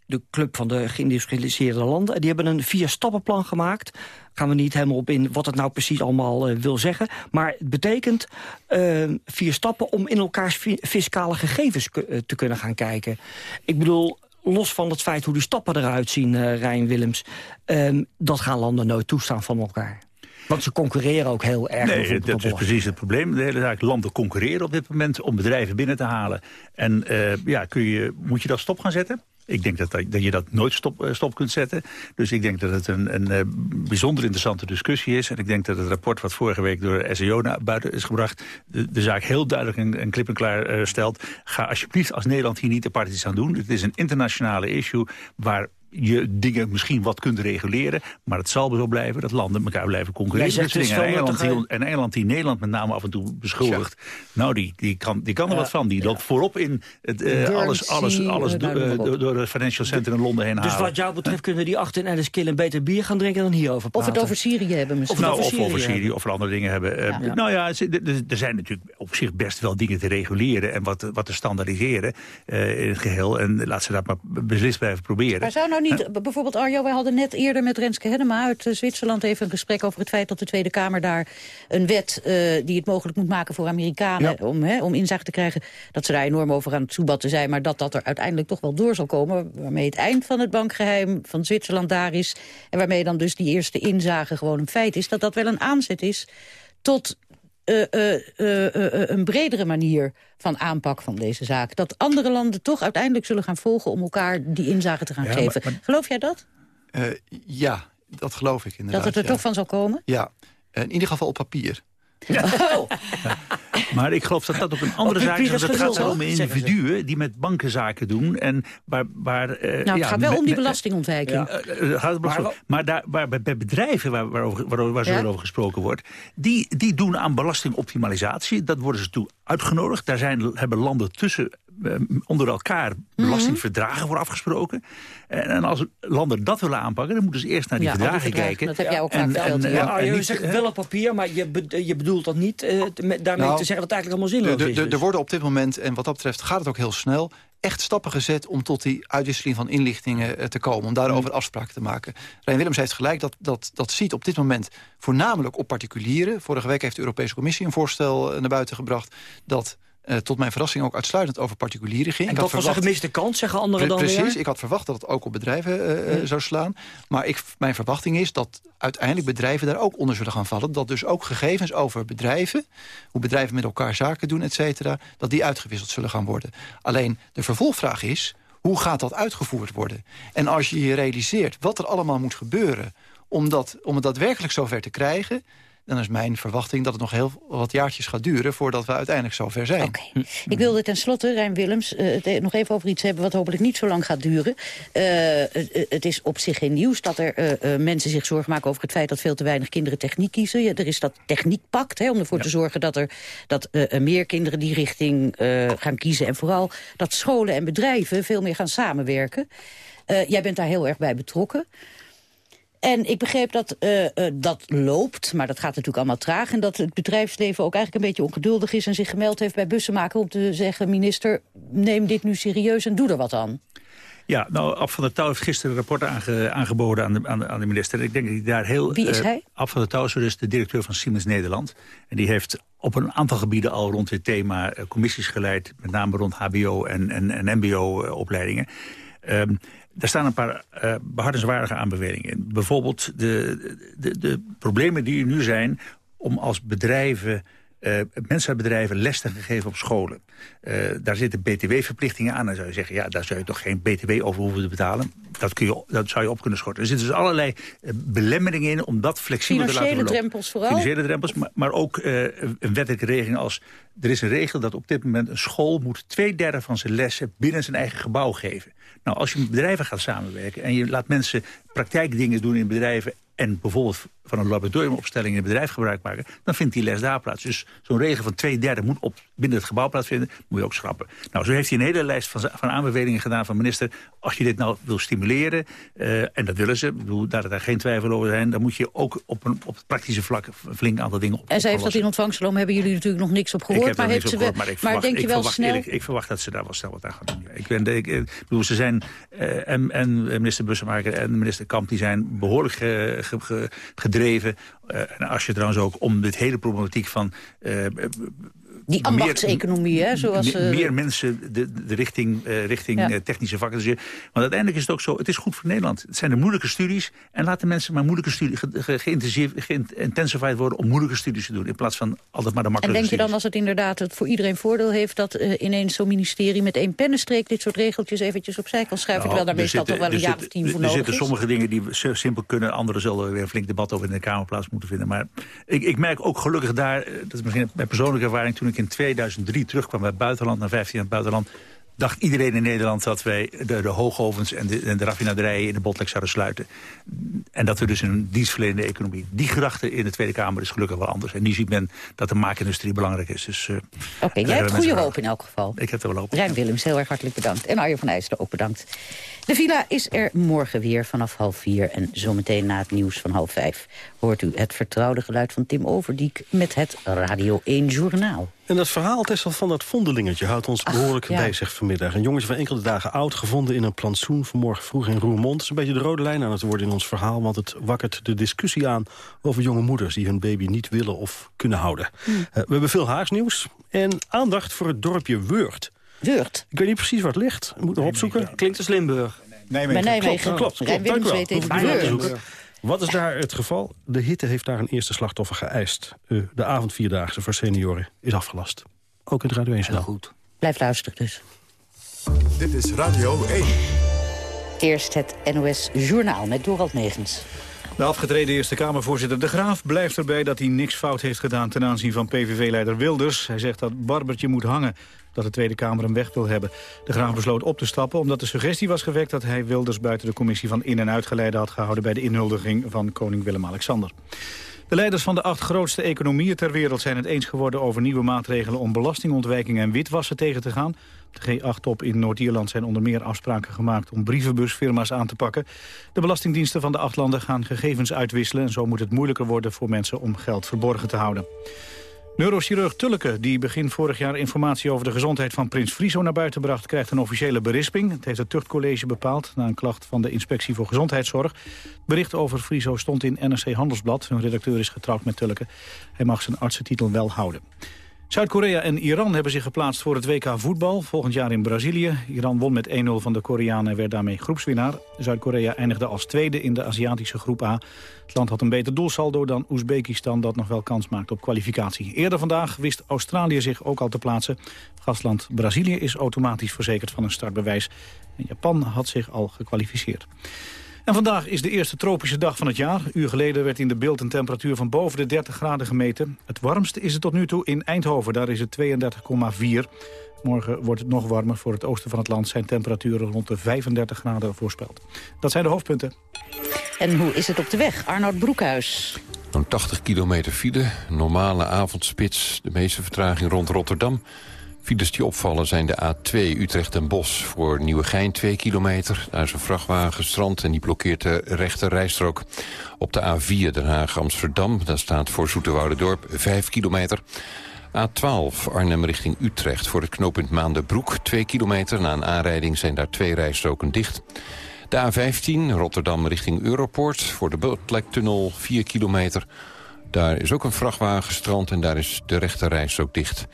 de club van de geïndustrialiseerde landen. Die hebben een vier-stappenplan gemaakt. Gaan we niet helemaal op in wat het nou precies allemaal uh, wil zeggen. Maar het betekent uh, vier stappen om in elkaars fiscale gegevens te kunnen gaan kijken. Ik bedoel, los van het feit hoe die stappen eruit zien, uh, Rijn Willems... Uh, dat gaan landen nooit toestaan van elkaar. Want ze concurreren ook heel erg. Nee, dat is precies het probleem. De hele zaak. Landen concurreren op dit moment om bedrijven binnen te halen. En uh, ja, kun je, moet je dat stop gaan zetten? Ik denk dat, dat je dat nooit stop, eh, stop kunt zetten. Dus ik denk dat het een, een, uh, bijzonder interessante discussie is. En ik denk dat het rapport wat vorige week door SEO naar buiten is gebracht... de, zaak heel duidelijk en, en klip en klaar uh, stelt. Ga alsjeblieft als Nederland hier niet de parties aan doen. Het is een internationale issue waar je dingen misschien wat kunt reguleren. Maar het zal zo blijven dat landen elkaar blijven concurreren. Dus en, Engeland die, en Engeland die Nederland met name af en toe beschuldigt. Ja. Nou, die, die, kan, die kan er ja. wat van. Die loopt voorop in het, uh, alles, alles, alles uh, door, door de Financial Center in Londen heen dus halen. wat jou betreft kunnen die achter in Alice Kill een beter bier gaan drinken dan hierover praten. Of het over Syrië hebben misschien. Of, nou, of over Syrië of andere dingen hebben. Uh, nou ja, er zijn natuurlijk op zich best wel dingen te reguleren en wat, wat te standaardiseren in het geheel. En laat ze dat maar beslist blijven proberen. Maar zou nou nou niet, bijvoorbeeld Arjo, wij hadden net eerder met Renske Hedema uit eh, Zwitserland even een gesprek over het feit dat de Tweede Kamer daar een wet uh, die het mogelijk moet maken voor Amerikanen om, hè, om inzicht te krijgen, dat ze daar enorm over aan het soebatten zijn, maar dat dat er uiteindelijk toch wel door zal komen, waarmee het eind van het bankgeheim van Zwitserland daar is en waarmee dan dus die eerste inzage gewoon een feit is, dat dat wel een aanzet is tot uh, uh, een bredere manier van aanpak van deze zaak. Dat andere landen toch uiteindelijk zullen gaan volgen... om elkaar die inzage te gaan geven. Geloof jij dat? ja, dat geloof ik inderdaad. Dat het er toch van zal komen? Ja, in ieder geval op papier. Oh. Maar ik geloof dat dat ook een andere zaak is. Het gaat om individuen die met bankenzaken doen. En waar, waar, uh, nou, het ja, gaat wel om die belastingontwijking. Ja, uh, gaat maar, maar, daar, waar, bij bedrijven waar, waarover, waar, waar zo over gesproken wordt... Die, die doen aan belastingoptimalisatie. Dat worden ze toe uitgenodigd. Daar zijn, hebben landen tussen onder elkaar belastingverdragen voor afgesproken. En als landen dat willen aanpakken, dan moeten ze eerst naar die ja, verdragen kijken. Dat heb jij ook vaak verteld. En, ja, je zegt wel op papier, maar je, je bedoelt dat niet uh, daarmee nou, te zeggen dat het eigenlijk allemaal zinloos de, is. Dus. Er worden op dit moment, en wat dat betreft gaat het ook heel snel echt stappen gezet om tot die uitwisseling van inlichtingen te komen. Om daarover afspraken te maken. Rijn Willems heeft gelijk, dat, dat, dat ziet op dit moment voornamelijk op particulieren. Vorige week heeft de Europese Commissie een voorstel naar buiten gebracht... dat uh, tot mijn verrassing ook uitsluitend over particulieren ging. En dat was een gemiste kans, zeggen anderen dan Precies, weer? ik had verwacht dat het ook op bedrijven uh, zou slaan. Maar ik, mijn verwachting is dat uiteindelijk bedrijven daar ook onder zullen gaan vallen. Dat dus ook gegevens over bedrijven, hoe bedrijven met elkaar zaken doen, et cetera, dat die uitgewisseld zullen gaan worden. Alleen de vervolgvraag is, hoe gaat dat uitgevoerd worden? En als je je realiseert wat er allemaal moet gebeuren om, dat, om het daadwerkelijk zover te krijgen dan is mijn verwachting dat het nog heel wat jaartjes gaat duren... voordat we uiteindelijk zover zijn. Okay. Ik wilde tenslotte, Rijn Willems, uh, het nog even over iets hebben... wat hopelijk niet zo lang gaat duren. Uh, het is op zich geen nieuws dat er uh, mensen zich zorgen maken... over het feit dat veel te weinig kinderen techniek kiezen. Ja, er is dat techniekpact hè, om ervoor ja. te zorgen dat er dat, meer kinderen die richting gaan kiezen. En vooral dat scholen en bedrijven veel meer gaan samenwerken. jij bent daar heel erg bij betrokken. En ik begreep dat uh, uh, dat loopt, maar dat gaat natuurlijk allemaal traag... en dat het bedrijfsleven ook eigenlijk een beetje ongeduldig is... en zich gemeld heeft bij bussenmaker om te zeggen... minister, neem dit nu serieus en doe er wat aan. Ja, nou, Ab van der Touw heeft gisteren een rapport aange, aangeboden aan de, aan, de, aan de minister. Ik denk dat hij daar heel... Wie is uh, hij? Ab van der Touw is dus de directeur van Siemens Nederland. En die heeft op een aantal gebieden al rond dit thema commissies geleid... met name rond hbo- en, en, en mbo-opleidingen. Um, daar staan een paar uh, behartenswaardige aanbevelingen in. Bijvoorbeeld de, de, de problemen die er nu zijn om als bedrijven... Uh, mensen uit bedrijven les te geven op scholen. Uh, daar zitten btw-verplichtingen aan. Dan zou je zeggen, ja, daar zou je toch geen btw over hoeven te betalen. Dat, kun je, dat zou je op kunnen schorten. Er zitten dus allerlei uh, belemmeringen in om dat flexibel te laten verlopen. drempels vooral? Financiële drempels, maar, maar ook een wettelijke regeling als... er is een regel dat op dit moment een school moet twee derde van zijn lessen... binnen zijn eigen gebouw geven. Nou, als je met bedrijven gaat samenwerken en je laat mensen praktijkdingen doen in bedrijven... en bijvoorbeeld van een laboratoriumopstelling in het bedrijf gebruik maken... dan vindt die les daar plaats. Dus zo'n regel van twee derde moet op, binnen het gebouw plaatsvinden... moet je ook schrappen. Nou, zo heeft hij een hele lijst van, van aanbevelingen gedaan van minister... als je dit nou wil stimuleren, uh, en dat willen ze... Ik bedoel, daar daar geen twijfel over zijn... dan moet je ook op, een, op het praktische vlak een flink aantal dingen op En zij heeft dat in ontvangst genomen, hebben jullie natuurlijk nog niks op gehoord. Ik heb maar niks heeft op gehoord, maar, ik maar verwacht, denk je wel snel... Eerlijk, ik verwacht dat ze daar wel snel wat aan gaan doen. Ik, ben, ik, ik bedoel, ze zijn, uh, en, en minister Bussemaker en minister Kamp... die zijn behoorlijk ge, ge, ge, Uh, en als je trouwens ook om dit hele problematiek van... Die ambachtseconomie, hè? Zoals, meer, meer mensen de, de richting, uh, richting ja. technische vakken. Want uiteindelijk is het ook zo, het is goed voor Nederland. Het zijn de moeilijke studies. En laten mensen maar moeilijke studies geïntensified worden... om moeilijke studies te doen. In plaats van altijd maar de makkelijke En denk je studies. dan als het inderdaad het voor iedereen voordeel heeft... dat uh, ineens zo'n ministerie met één pennenstreek... dit soort regeltjes eventjes opzij kan schuiven... Nou, terwijl daar meestal toch wel een jaar of tien voor er nodig zitten is? sommige dingen die simpel kunnen. Andere zullen weer een flink debat over in de Kamer plaats moeten vinden. Maar ik, ik merk ook gelukkig daar... dat is misschien mijn persoonlijke ervaring... toen ik in 2003 terugkwam uit het buitenland, naar 15 jaar het buitenland dacht iedereen in Nederland dat wij de, de hoogovens en de, en de raffinaderijen in de botlek zouden sluiten. En dat we dus een dienstverlenende economie. Die gedachte in de Tweede Kamer is gelukkig wel anders. En nu ziet men dat de maakindustrie belangrijk is. Dus, uh, Oké, okay, jij hebt goede hoop in elk geval. Ik heb er wel hoop. Rijn Willems, heel erg hartelijk bedankt. En Arjen van IJsden ook bedankt. De villa is er morgen weer vanaf half vier. En zometeen na het nieuws van half vijf hoort u het vertrouwde geluid van Tim Overdiek met het Radio 1 Journaal. En dat verhaal Tessel, van dat vondelingetje houdt ons behoorlijk ja. bezig vanmiddag. Een jongetje van enkele dagen oud, gevonden in een plantsoen vanmorgen vroeg in Roermond. Het is een beetje de rode lijn aan het worden in ons verhaal... want het wakkert de discussie aan over jonge moeders... die hun baby niet willen of kunnen houden. Hmm. we hebben veel Haagsnieuws en aandacht voor het dorpje Weurt. Weurt? Ik weet niet precies waar het ligt. Ik moet nog opzoeken. Klinkt als Limburg. Nijmegen. Nijmegen. Klopt, klopt. klopt. Dank u wel. Wat is daar het geval? De hitte heeft daar een eerste slachtoffer geëist. Uh, de avondvierdaagse voor senioren is afgelast. Ook in het Radio 1 Heel goed. Blijf luisteren dus. Dit is Radio 1. Eerst het NOS Journaal met Dorald Megens. De afgetreden Eerste Kamervoorzitter De Graaf blijft erbij dat hij niks fout heeft gedaan ten aanzien van PVV-leider Wilders. Hij zegt dat Barbertje moet hangen, dat de Tweede Kamer hem weg wil hebben. De Graaf besloot op te stappen omdat de suggestie was gewekt dat hij Wilders buiten de commissie van in- en uitgeleide had gehouden bij de inhuldiging van koning Willem-Alexander. De leiders van de acht grootste economieën ter wereld zijn het eens geworden over nieuwe maatregelen om belastingontwijking en witwassen tegen te gaan. Op de G8-top in Noord-Ierland zijn onder meer afspraken gemaakt om brievenbusfirma's aan te pakken. De belastingdiensten van de acht landen gaan gegevens uitwisselen en zo moet het moeilijker worden voor mensen om geld verborgen te houden. Neurochirurg Tulleke, die begin vorig jaar informatie over de gezondheid van prins Friso naar buiten bracht, krijgt een officiële berisping. Het heeft het tuchtcollege bepaald na een klacht van de Inspectie voor Gezondheidszorg. Het bericht over Friso stond in NRC Handelsblad. Hun redacteur is getrouwd met Tulleke. Hij mag zijn artsentitel wel houden. Zuid-Korea en Iran hebben zich geplaatst voor het WK voetbal. Volgend jaar in Brazilië. Iran won met 1-0 van de Koreanen en werd daarmee groepswinnaar. Zuid-Korea eindigde als tweede in de Aziatische groep A. Het land had een beter doelsaldo dan Oezbekistan... dat nog wel kans maakt op kwalificatie. Eerder vandaag wist Australië zich ook al te plaatsen. Gastland Brazilië is automatisch verzekerd van een startbewijs. En Japan had zich al gekwalificeerd. En vandaag is de eerste tropische dag van het jaar. Een uur geleden werd in de beeld een temperatuur van boven de 30 graden gemeten. Het warmste is het tot nu toe in Eindhoven, daar is het 32,4. Morgen wordt het nog warmer. Voor het oosten van het land zijn temperaturen rond de 35 graden voorspeld. Dat zijn de hoofdpunten. En hoe is het op de weg? Arnoud Broekhuis. Zo'n 80 kilometer file, normale avondspits. De meeste vertraging rond Rotterdam. Files die opvallen zijn de A2 Utrecht en Bos voor Nieuwegein 2 kilometer. Daar is een vrachtwagen en die blokkeert de rechte rijstrook. Op de A4 Den Haag-Amsterdam, daar staat voor Dorp 5 kilometer. A12 Arnhem richting Utrecht voor het knooppunt Maandenbroek 2 kilometer. Na een aanrijding zijn daar twee rijstroken dicht. De A15 Rotterdam richting Europoort voor de Botlektunnel 4 kilometer. Daar is ook een vrachtwagen gestrand en daar is de rechte rijstrook dicht.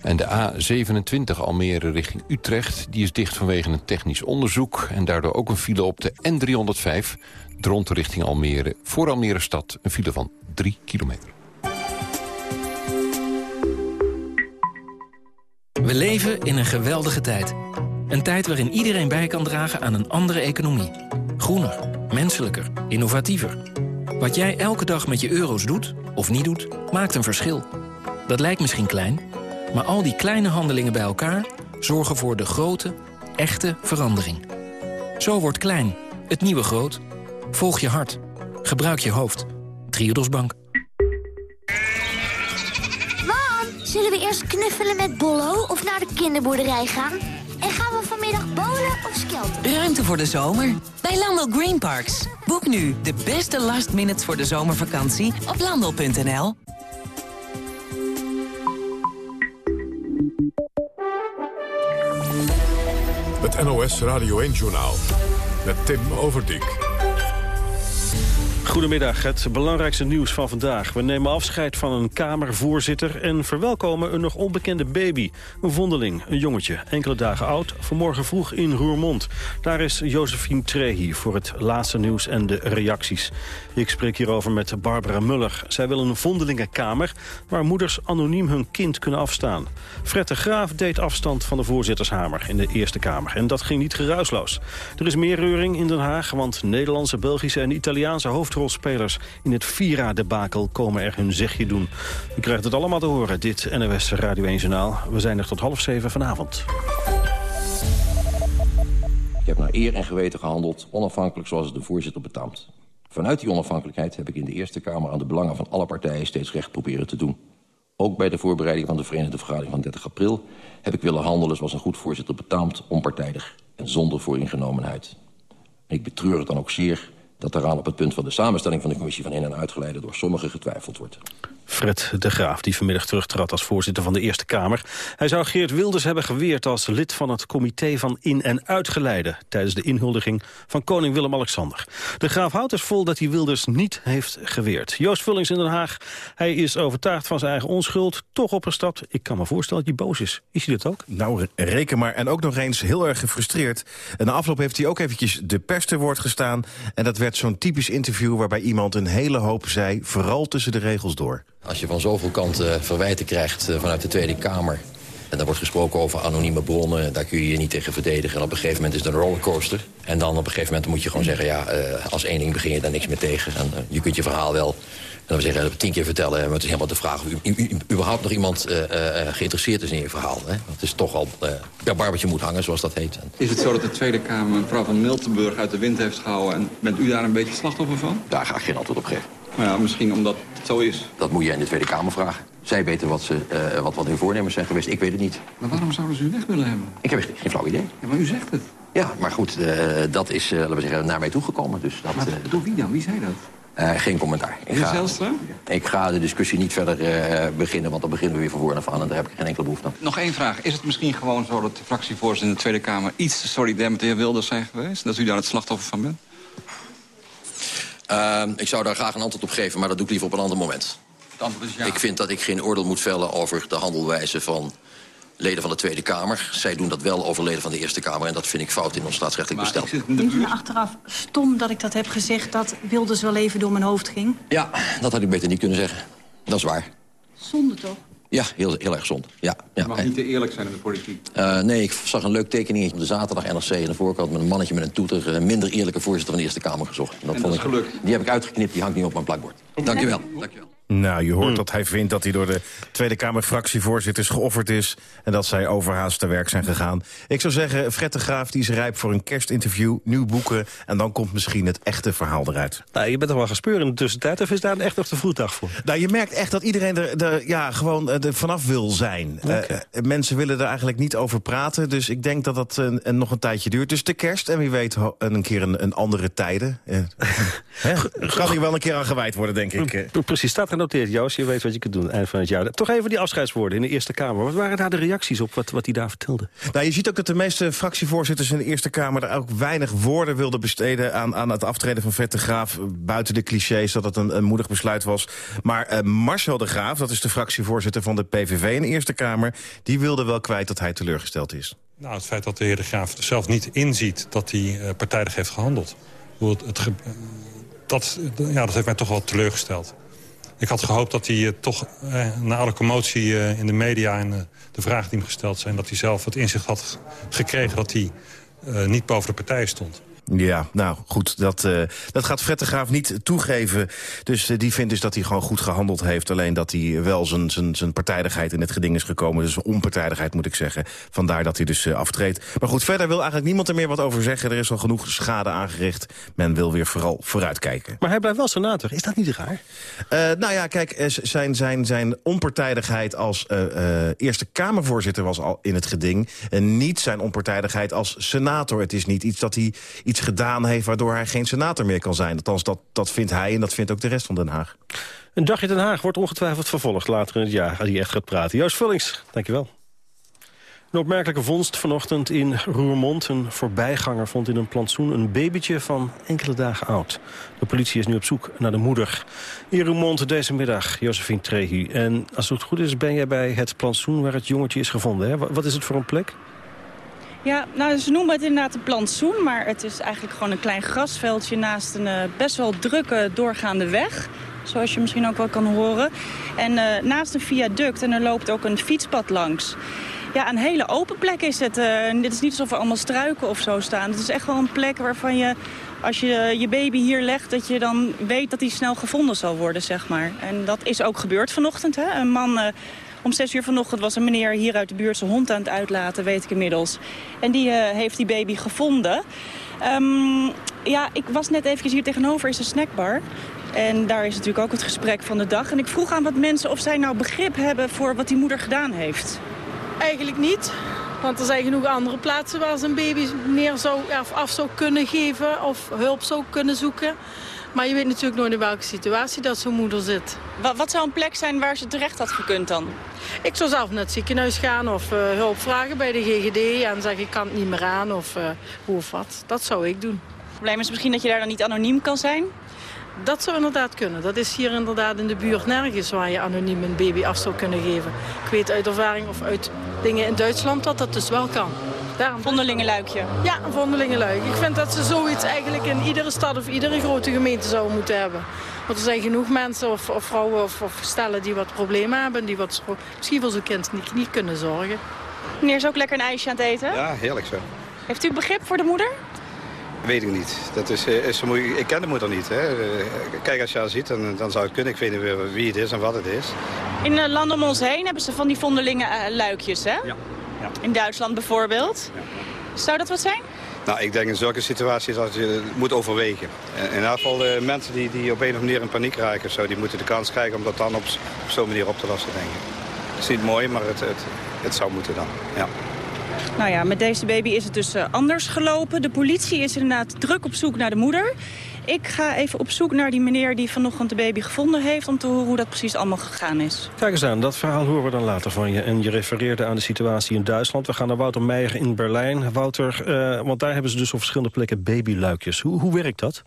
En de A27 Almere richting Utrecht die is dicht vanwege een technisch onderzoek... en daardoor ook een file op de N305, Dronten richting Almere... voor Almere stad een file van 3 kilometer. We leven in een geweldige tijd. Een tijd waarin iedereen bij kan dragen aan een andere economie. Groener, menselijker, innovatiever. Wat jij elke dag met je euro's doet, of niet doet, maakt een verschil. Dat lijkt misschien klein... Maar al die kleine handelingen bij elkaar zorgen voor de grote, echte verandering. Zo wordt klein, het nieuwe groot. Volg je hart. Gebruik je hoofd. Triodos Bank. Mam, zullen we eerst knuffelen met Bollo of naar de kinderboerderij gaan? En gaan we vanmiddag bowlen of skelten? Ruimte voor de zomer bij Landel Green Parks. Boek nu de beste last minutes voor de zomervakantie op landel.nl. Het NOS Radio 1-journaal met Tim Overdijk. Goedemiddag, het belangrijkste nieuws van vandaag. We nemen afscheid van een Kamervoorzitter en verwelkomen een nog onbekende baby. Een vondeling, een jongetje, enkele dagen oud, vanmorgen vroeg in Roermond. Daar is Josephine Trehi voor het laatste nieuws en de reacties. Ik spreek hierover met Barbara Muller. Zij wil een vondelingenkamer waar moeders anoniem hun kind kunnen afstaan. Fred de Graaf deed afstand van de voorzittershamer in de Eerste Kamer. En dat ging niet geruisloos. Er is meer reuring in Den Haag, want Nederlandse, Belgische en Italiaanse hoofdrolspelers in het Vira-debakel komen er hun zegje doen. U krijgt het allemaal te horen, dit NOS Radio 1 Journaal. We zijn er tot half zeven vanavond. Ik heb naar eer en geweten gehandeld, onafhankelijk zoals het de voorzitter betaamt. Vanuit die onafhankelijkheid heb ik in de Eerste Kamer aan de belangen van alle partijen steeds recht proberen te doen. Ook bij de voorbereiding van de Verenigde Vergadering van 30 april heb ik willen handelen zoals een goed voorzitter betaamt, onpartijdig en zonder vooringenomenheid. En ik betreur het dan ook zeer dat eraan op het punt van de samenstelling van de commissie van in- en uitgeleide door sommigen getwijfeld wordt. Fred de Graaf, die vanmiddag terugtrad als voorzitter van de Eerste Kamer. Hij zou Geert Wilders hebben geweerd als lid van het comité van in- en uitgeleide... tijdens de inhuldiging van koning Willem-Alexander. De Graaf houdt dus vol dat hij Wilders niet heeft geweerd. Joost Vullings in Den Haag, hij is overtuigd van zijn eigen onschuld, toch opgestapt. Ik kan me voorstellen dat hij boos is. Is hij dat ook? Nou, reken maar. En ook nog eens heel erg gefrustreerd. En na afloop heeft hij ook eventjes de pers te woord gestaan. En dat werd zo'n typisch interview waarbij iemand een hele hoop zei... vooral tussen de regels door. Als je van zoveel kanten verwijten krijgt eh, vanuit de Tweede Kamer... en dan wordt gesproken over anonieme bronnen, daar kun je je niet tegen verdedigen. En op een gegeven moment is het een rollercoaster. En dan op een gegeven moment moet je gewoon zeggen... ja, uh, als één ding begin je daar niks meer tegen. En uh, je kunt je verhaal wel en we zeggen, tien keer vertellen. Maar het is helemaal de vraag of u, überhaupt nog iemand uh, geïnteresseerd is in je verhaal. Hè? Het is toch al uh, per barbertje moet hangen, zoals dat heet. Is het zo dat de Tweede Kamer mevrouw van Miltenburg uit de wind heeft gehouden... en bent u daar een beetje slachtoffer van? Daar ga ik geen antwoord op geven. Nou ja, misschien omdat het zo is. Dat moet je in de Tweede Kamer vragen. Zij weten wat, ze, uh, wat, wat hun voornemens zijn geweest. Ik weet het niet. Maar waarom zouden ze u weg willen hebben? Ik heb echt geen flauw idee. Ja, maar u zegt het. Ja, maar goed, uh, dat is, uh, laten we zeggen, naar mij toegekomen. Dus dat, maar door wie dan? Wie zei dat? Uh, geen commentaar. Ik ga, Zelstra? ik ga de discussie niet verder uh, beginnen, want dan beginnen we weer van voren af aan... en daar heb ik geen enkele behoefte aan. Nog één vraag. Is het misschien gewoon zo dat de fractievoorzitter in de Tweede Kamer... iets solidair met de heer Wilders zijn geweest? Dat u daar het slachtoffer van bent? Uh, ik zou daar graag een antwoord op geven, maar dat doe ik liever op een ander moment. Het antwoord is ja. Ik vind dat ik geen oordeel moet vellen over de handelwijze van leden van de Tweede Kamer. Zij doen dat wel over leden van de Eerste Kamer... en dat vind ik fout in ons staatsrechtelijk bestel. Vindt u achteraf stom dat ik dat heb gezegd... dat Wilders wel even door mijn hoofd ging? Ja, dat had ik beter niet kunnen zeggen. Dat is waar. Zonde toch? Ja, heel, heel erg zonde. Ja, ja. Je mag niet te eerlijk zijn in de politiek. Uh, nee, ik zag een leuk tekeningetje op de zaterdag NRC in de voorkant... met een mannetje met een toeter, uh, minder eerlijke voorzitter van de Eerste Kamer gezocht. En dat, en vond dat ik, gelukt. Die heb ik uitgeknipt, die hangt niet op mijn plakbord. Dankjewel. Dankjewel. Nou, je hoort mm. dat hij vindt dat hij door de Tweede Kamer fractievoorzitters geofferd is... en dat zij overhaast te werk zijn gegaan. Ik zou zeggen, Fred de Graaf die is rijp voor een kerstinterview, nieuw boeken... en dan komt misschien het echte verhaal eruit. Nou, je bent toch wel gespeur in de tussentijd, of is daar echt nog de vroegdag voor? Nou, je merkt echt dat iedereen er, er ja, gewoon er vanaf wil zijn. Okay. Uh, mensen willen er eigenlijk niet over praten, dus ik denk dat dat een, nog een tijdje duurt. Dus de kerst en wie weet een keer een, een andere tijden. <laughs> Kan hier wel een keer aan gewijd worden, denk ik. Precies, staat genoteerd, Joost. Je weet wat je kunt doen eind van het jaar. Toch even die afscheidswoorden in de Eerste Kamer. Wat waren daar de reacties op wat, wat hij daar vertelde? Nou, je ziet ook dat de meeste fractievoorzitters in de Eerste Kamer... er ook weinig woorden wilden besteden aan, aan het aftreden van Vet de Graaf. Buiten de clichés dat het een, een moedig besluit was. Maar uh, Marcel de Graaf, dat is de fractievoorzitter van de PVV in de Eerste Kamer... die wilde wel kwijt dat hij teleurgesteld is. Nou, het feit dat de heer de Graaf zelf niet inziet dat hij uh, partijdig heeft gehandeld... Het, het, dat, ja, dat heeft mij toch wel teleurgesteld. Ik had gehoopt dat hij uh, toch, uh, na alle commotie uh, in de media... en de vragen die hem gesteld zijn... dat hij zelf het inzicht had gekregen dat hij niet boven de partij stond. Ja, nou goed, dat, uh, dat gaat Fred de Graaf niet toegeven. Dus uh, die vindt dus dat hij gewoon goed gehandeld heeft. Alleen dat hij wel zijn, zijn, zijn partijdigheid in het geding is gekomen. Dus onpartijdigheid moet ik zeggen. Vandaar dat hij dus uh, aftreedt. Maar goed, verder wil eigenlijk niemand er meer wat over zeggen. Er is al genoeg schade aangericht. Men wil weer vooral vooruitkijken. Maar hij blijft wel senator. Is dat niet raar? nou ja, kijk, zijn, zijn, zijn onpartijdigheid als Eerste Kamervoorzitter was al in het geding. En niet zijn onpartijdigheid als senator. Het is niet iets dat hij iets gedaan heeft... waardoor hij geen senator meer kan zijn. Althans, dat, dat vindt hij en dat vindt ook de rest van Den Haag. Een dagje Den Haag wordt ongetwijfeld vervolgd later in het jaar... als hij echt gaat praten. Joost Vullings, dankjewel. Een opmerkelijke vondst vanochtend in Roermond. Een voorbijganger vond in een plantsoen een babytje van enkele dagen oud. De politie is nu op zoek naar de moeder. In Roermond deze middag, Josephine Trehi. En als het goed is, ben jij bij het plantsoen waar het jongetje is gevonden. Hè? Wat is het voor een plek? Ja, nou, ze noemen het inderdaad een plantsoen, maar het is eigenlijk gewoon een klein grasveldje naast een uh, best wel drukke doorgaande weg. Zoals je misschien ook wel kan horen. En uh, naast een viaduct en er loopt ook een fietspad langs. Ja, een hele open plek is het. Uh, dit is niet alsof er allemaal struiken of zo staan. Het is echt wel een plek waarvan je, als je je baby hier legt... dat je dan weet dat hij snel gevonden zal worden, zeg maar. En dat is ook gebeurd vanochtend. Hè? Een man... Om zes uur vanochtend was een meneer hier uit de buurt zijn hond aan het uitlaten, weet ik inmiddels. En die uh, heeft die baby gevonden. Um, ja, ik was net even hier tegenover, is een snackbar. En daar is natuurlijk ook het gesprek van de dag. En ik vroeg aan wat mensen of zij nou begrip hebben voor wat die moeder gedaan heeft. Eigenlijk niet. Want er zijn genoeg andere plaatsen waar ze een baby neer zou, of af zou kunnen geven of hulp zou kunnen zoeken. Maar je weet natuurlijk nooit in welke situatie dat zo'n moeder zit. Wat, wat, zou een plek zijn waar ze terecht had gekund dan? Ik zou zelf naar het ziekenhuis gaan of uh, hulp vragen bij de GGD... en zeggen ik kan het niet meer aan of uh, hoe of wat. Dat zou ik doen. Het probleem is misschien dat je daar dan niet anoniem kan zijn? Dat zou inderdaad kunnen. Dat is hier inderdaad in de buurt nergens waar je anoniem een baby af zou kunnen geven. Ik weet uit ervaring of uit dingen in Duitsland dat dat dus wel kan. Daarom... Vondelingenluikje? Ja, een vondelingenluik. Ik vind dat ze zoiets eigenlijk in iedere stad of iedere grote gemeente zouden moeten hebben. Want er zijn genoeg mensen of, of vrouwen of, of, stellen die wat problemen hebben... die wat, misschien voor zijn kind niet, niet kunnen zorgen. Meneer is ook lekker een ijsje aan het eten? Ja, heerlijk zo. Heeft u begrip voor de moeder? Weet ik niet. Dat is, eh, is moeilijk. Ik ken de moeder niet. Hè. Eh, kijk, als je haar ziet, dan, dan zou het kunnen. Ik weet niet wie het is en wat het is. In uh, landen om ons heen hebben ze van die vondelingen uh, luikjes, hè? Ja. Ja. In Duitsland bijvoorbeeld. Ja. Zou dat wat zijn? Nou, ik denk in zulke situaties dat je het moet overwegen. In ieder geval de mensen die, die op een of andere manier in paniek raken... Of zo, die moeten de kans krijgen om dat dan op, op zo'n manier op te lossen, denk ik. Het is niet mooi, maar het, het, het zou moeten dan, ja. Nou ja, met deze baby is het dus anders gelopen. De politie is inderdaad druk op zoek naar de moeder. Ik ga even op zoek naar die meneer die vanochtend de baby gevonden heeft... om te horen hoe dat precies allemaal gegaan is. Kijk eens aan, dat verhaal horen we dan later van je. En je refereerde aan de situatie in Duitsland. We gaan naar Wouter Meijer in Berlijn. Wouter, uh, want daar hebben ze dus op verschillende plekken babyluikjes. Hoe, hoe werkt dat?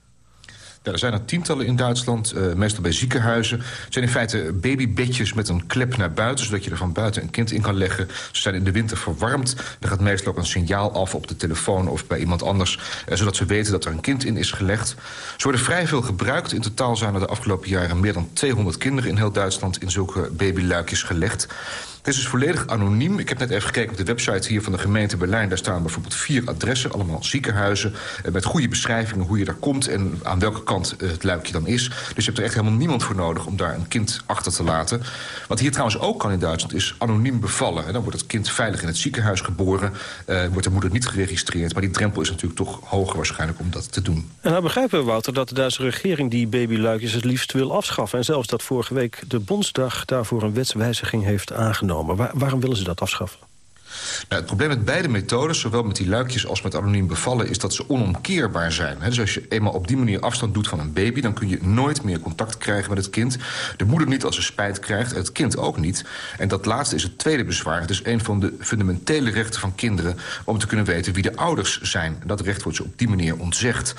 Er zijn er tientallen in Duitsland, uh, meestal bij ziekenhuizen. Het zijn in feite babybedjes met een klep naar buiten... zodat je er van buiten een kind in kan leggen. Ze zijn in de winter verwarmd. Er gaat meestal ook een signaal af op de telefoon of bij iemand anders... Uh, zodat ze weten dat er een kind in is gelegd. Ze worden vrij veel gebruikt. In totaal zijn er de afgelopen jaren meer dan 200 kinderen in heel Duitsland... in zulke babyluikjes gelegd. Het is dus volledig anoniem. Ik heb net even gekeken op de website hier van de gemeente Berlijn. Daar staan bijvoorbeeld vier adressen, allemaal ziekenhuizen... Eh, met goede beschrijvingen hoe je daar komt en aan welke kant eh, het luikje dan is. Dus je hebt er echt helemaal niemand voor nodig om daar een kind achter te laten. Wat hier trouwens ook kan in Duitsland is anoniem bevallen. Dan wordt het kind veilig in het ziekenhuis geboren. Uh, wordt de moeder niet geregistreerd. Maar die drempel is natuurlijk toch hoger waarschijnlijk om dat te doen. En nou begrijpen we, Wouter, dat de Duitse regering die babyluikjes het liefst wil afschaffen. En zelfs dat vorige week de Bondsdag daarvoor een wetswijziging heeft aangenomen. Waar, waarom willen ze dat afschaffen? Nou, het probleem met beide methodes, zowel met die luikjes als met anoniem bevallen... is dat ze onomkeerbaar zijn. dus als je eenmaal op die manier afstand doet van een baby... dan kun je nooit meer contact krijgen met het kind. De moeder niet als ze spijt krijgt, het kind ook niet. En dat laatste is het tweede bezwaar. Het is een van de fundamentele rechten van kinderen... om te kunnen weten wie de ouders zijn. Dat recht wordt ze op die manier ontzegd.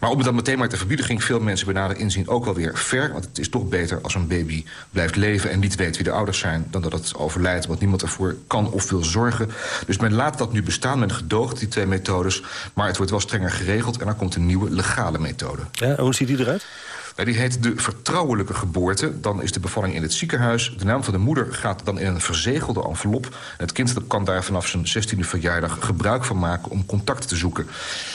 Maar om het dan meteen maar te verbieden... ging veel mensen bij nader inzien ook wel weer ver. Want het is toch beter als een baby blijft leven... en niet weet wie de ouders zijn... dan dat het overlijdt, want niemand ervoor kan of wil zorgen dus men laat dat nu bestaan, men gedoogt die twee methodes... maar het wordt wel strenger geregeld en er komt een nieuwe legale methode. Ja, hoe ziet die eruit? Die heet de vertrouwelijke geboorte. Dan is de bevalling in het ziekenhuis. De naam van de moeder gaat dan in een verzegelde envelop. Het kind kan daar vanaf zijn 16e verjaardag gebruik van maken... om contact te zoeken.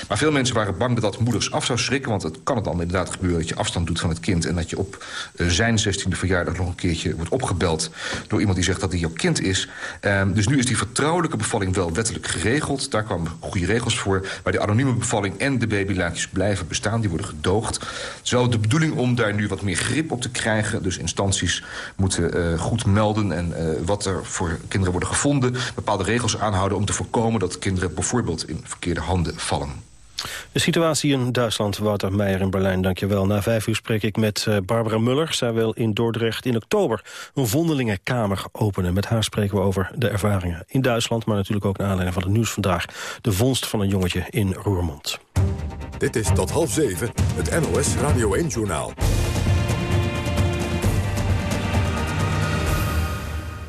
Maar veel mensen waren bang dat dat moeders af zou schrikken... want het kan het dan inderdaad gebeuren dat je afstand doet van het kind... en dat je op uh, zijn 16e verjaardag nog een keertje wordt opgebeld... door iemand die zegt dat hij jouw kind is. Uh, dus nu is die vertrouwelijke bevalling wel wettelijk geregeld. Daar kwamen goede regels voor. Maar de anonieme bevalling en de babyluikjes blijven bestaan. Die worden gedoogd. Wel de bedoeling om daar nu wat meer grip op te krijgen. Dus instanties moeten uh, goed melden en uh, wat er voor kinderen worden gevonden. Bepaalde regels aanhouden om te voorkomen dat kinderen bijvoorbeeld in verkeerde handen vallen. De situatie in Duitsland, Wouter Meijer in Berlijn, dankjewel. Na vijf uur spreek ik met uh, Barbara Muller. Zij wil in Dordrecht in oktober een vondelingenkamer openen. Met haar spreken we over de ervaringen in Duitsland... maar natuurlijk ook naar aanleiding van het nieuws vandaag. De vondst van een jongetje in Roermond. Dit is tot half zeven, het NOS Radio 1-journaal.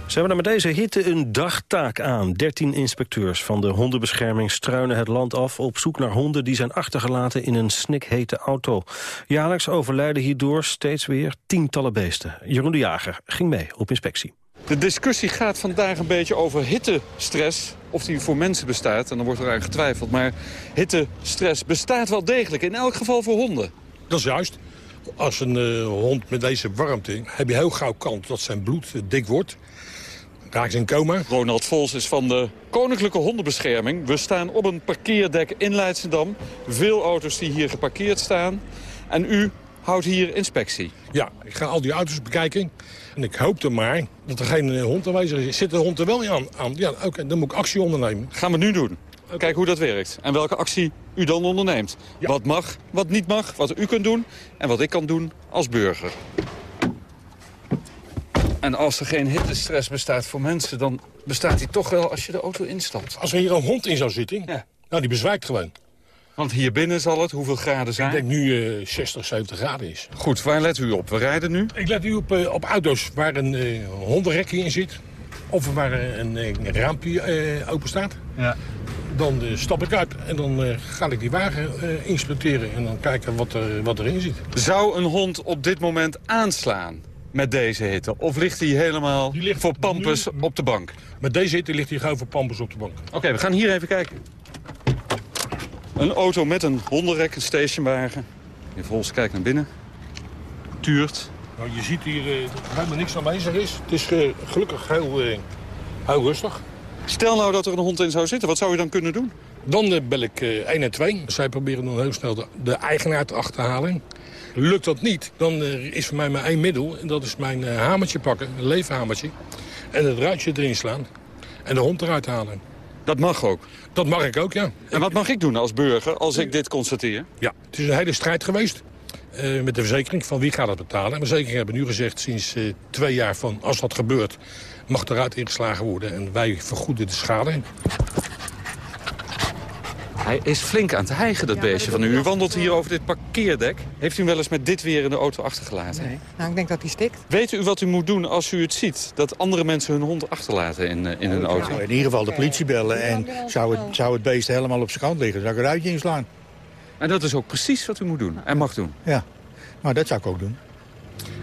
Ze hebben er met deze hitte een dagtaak aan. 13 inspecteurs van de hondenbescherming struinen het land af... op zoek naar honden die zijn achtergelaten in een snikhete auto. Jaarlijks overlijden hierdoor steeds weer tientallen beesten. Jeroen de Jager ging mee op inspectie. De discussie gaat vandaag een beetje over hittestress. Of die voor mensen bestaat, en dan wordt er aan getwijfeld. Maar hittestress bestaat wel degelijk, in elk geval voor honden. Dat is juist. Als een uh, hond met deze warmte... heb je heel gauw kans dat zijn bloed uh, dik wordt. Raakt in coma. Ronald Vols is van de Koninklijke Hondenbescherming. We staan op een parkeerdek in Leidschendam. Veel auto's die hier geparkeerd staan. En u houdt hier inspectie. Ja, ik ga al die auto's bekijken. En ik hoop er maar dat er geen hond aanwezig is. Zit de hond er wel niet aan? aan? Ja, oké, dan moet ik actie ondernemen. Gaan we nu doen? Kijk hoe dat werkt. En welke actie u dan onderneemt. Wat mag, wat niet mag, wat u kunt doen en wat ik kan doen als burger. En als er geen hittestress bestaat voor mensen... dan bestaat die toch wel als je de auto instapt. Als er hier een hond in zou zitten, nou, die bezwijkt gewoon. Want hier binnen zal het hoeveel graden zijn? Ik denk nu uh, 60, 70 graden is. Goed, waar let u op? We rijden nu? Ik let u op, uh, op auto's waar een uh, hondenrekje in zit. Of waar een, een raampje open staat. Ja. Dan stap ik uit en dan ga ik die wagen inspecteren... en dan kijken wat, er, wat erin zit. Zou een hond op dit moment aanslaan? met deze hitte? Of ligt hij helemaal ligt voor Pampus nu, op de bank? Met deze hitte ligt hij gewoon voor Pampus op de bank. Oké, okay, we gaan hier even kijken. Een auto met een hondenrek, een stationwagen. Meneer Vols kijkt naar binnen. Tuurt. Nou, je ziet hier uh, dat er helemaal niks aanwezig is. Het is uh, gelukkig heel, uh, heel rustig. Stel nou dat er een hond in zou zitten, wat zou je dan kunnen doen? Dan bel ik 1 en 2. Zij proberen dan heel snel de, de eigenaar te achterhalen. Lukt dat niet, dan is voor mij maar één middel. En dat is mijn hamertje pakken, een leefhamertje. En het ruitje erin slaan. En de hond eruit halen. Dat mag ook? Dat mag ik ook, ja. En wat mag ik doen als burger als ik dit constateer? Ja, het is een hele strijd geweest. Uh, met de verzekering van wie gaat dat betalen. En de verzekering hebben nu gezegd sinds uh, twee jaar van als dat gebeurt... mag eruit ingeslagen worden en wij vergoeden de schade. Hij is flink aan het hijgen, dat beestje van u. U wandelt hier over dit parkeerdek. Heeft u wel eens met dit weer in de auto achtergelaten? Nee, nou, ik denk dat hij stikt. Weet u wat u moet doen als u het ziet? Dat andere mensen hun hond achterlaten in, in hun auto? in ieder geval de politie bellen. En zou het, zou het beest helemaal op zijn kant liggen, zou ik eruit inslaan. En dat is ook precies wat u moet doen en mag doen? Ja, maar dat zou ik ook doen.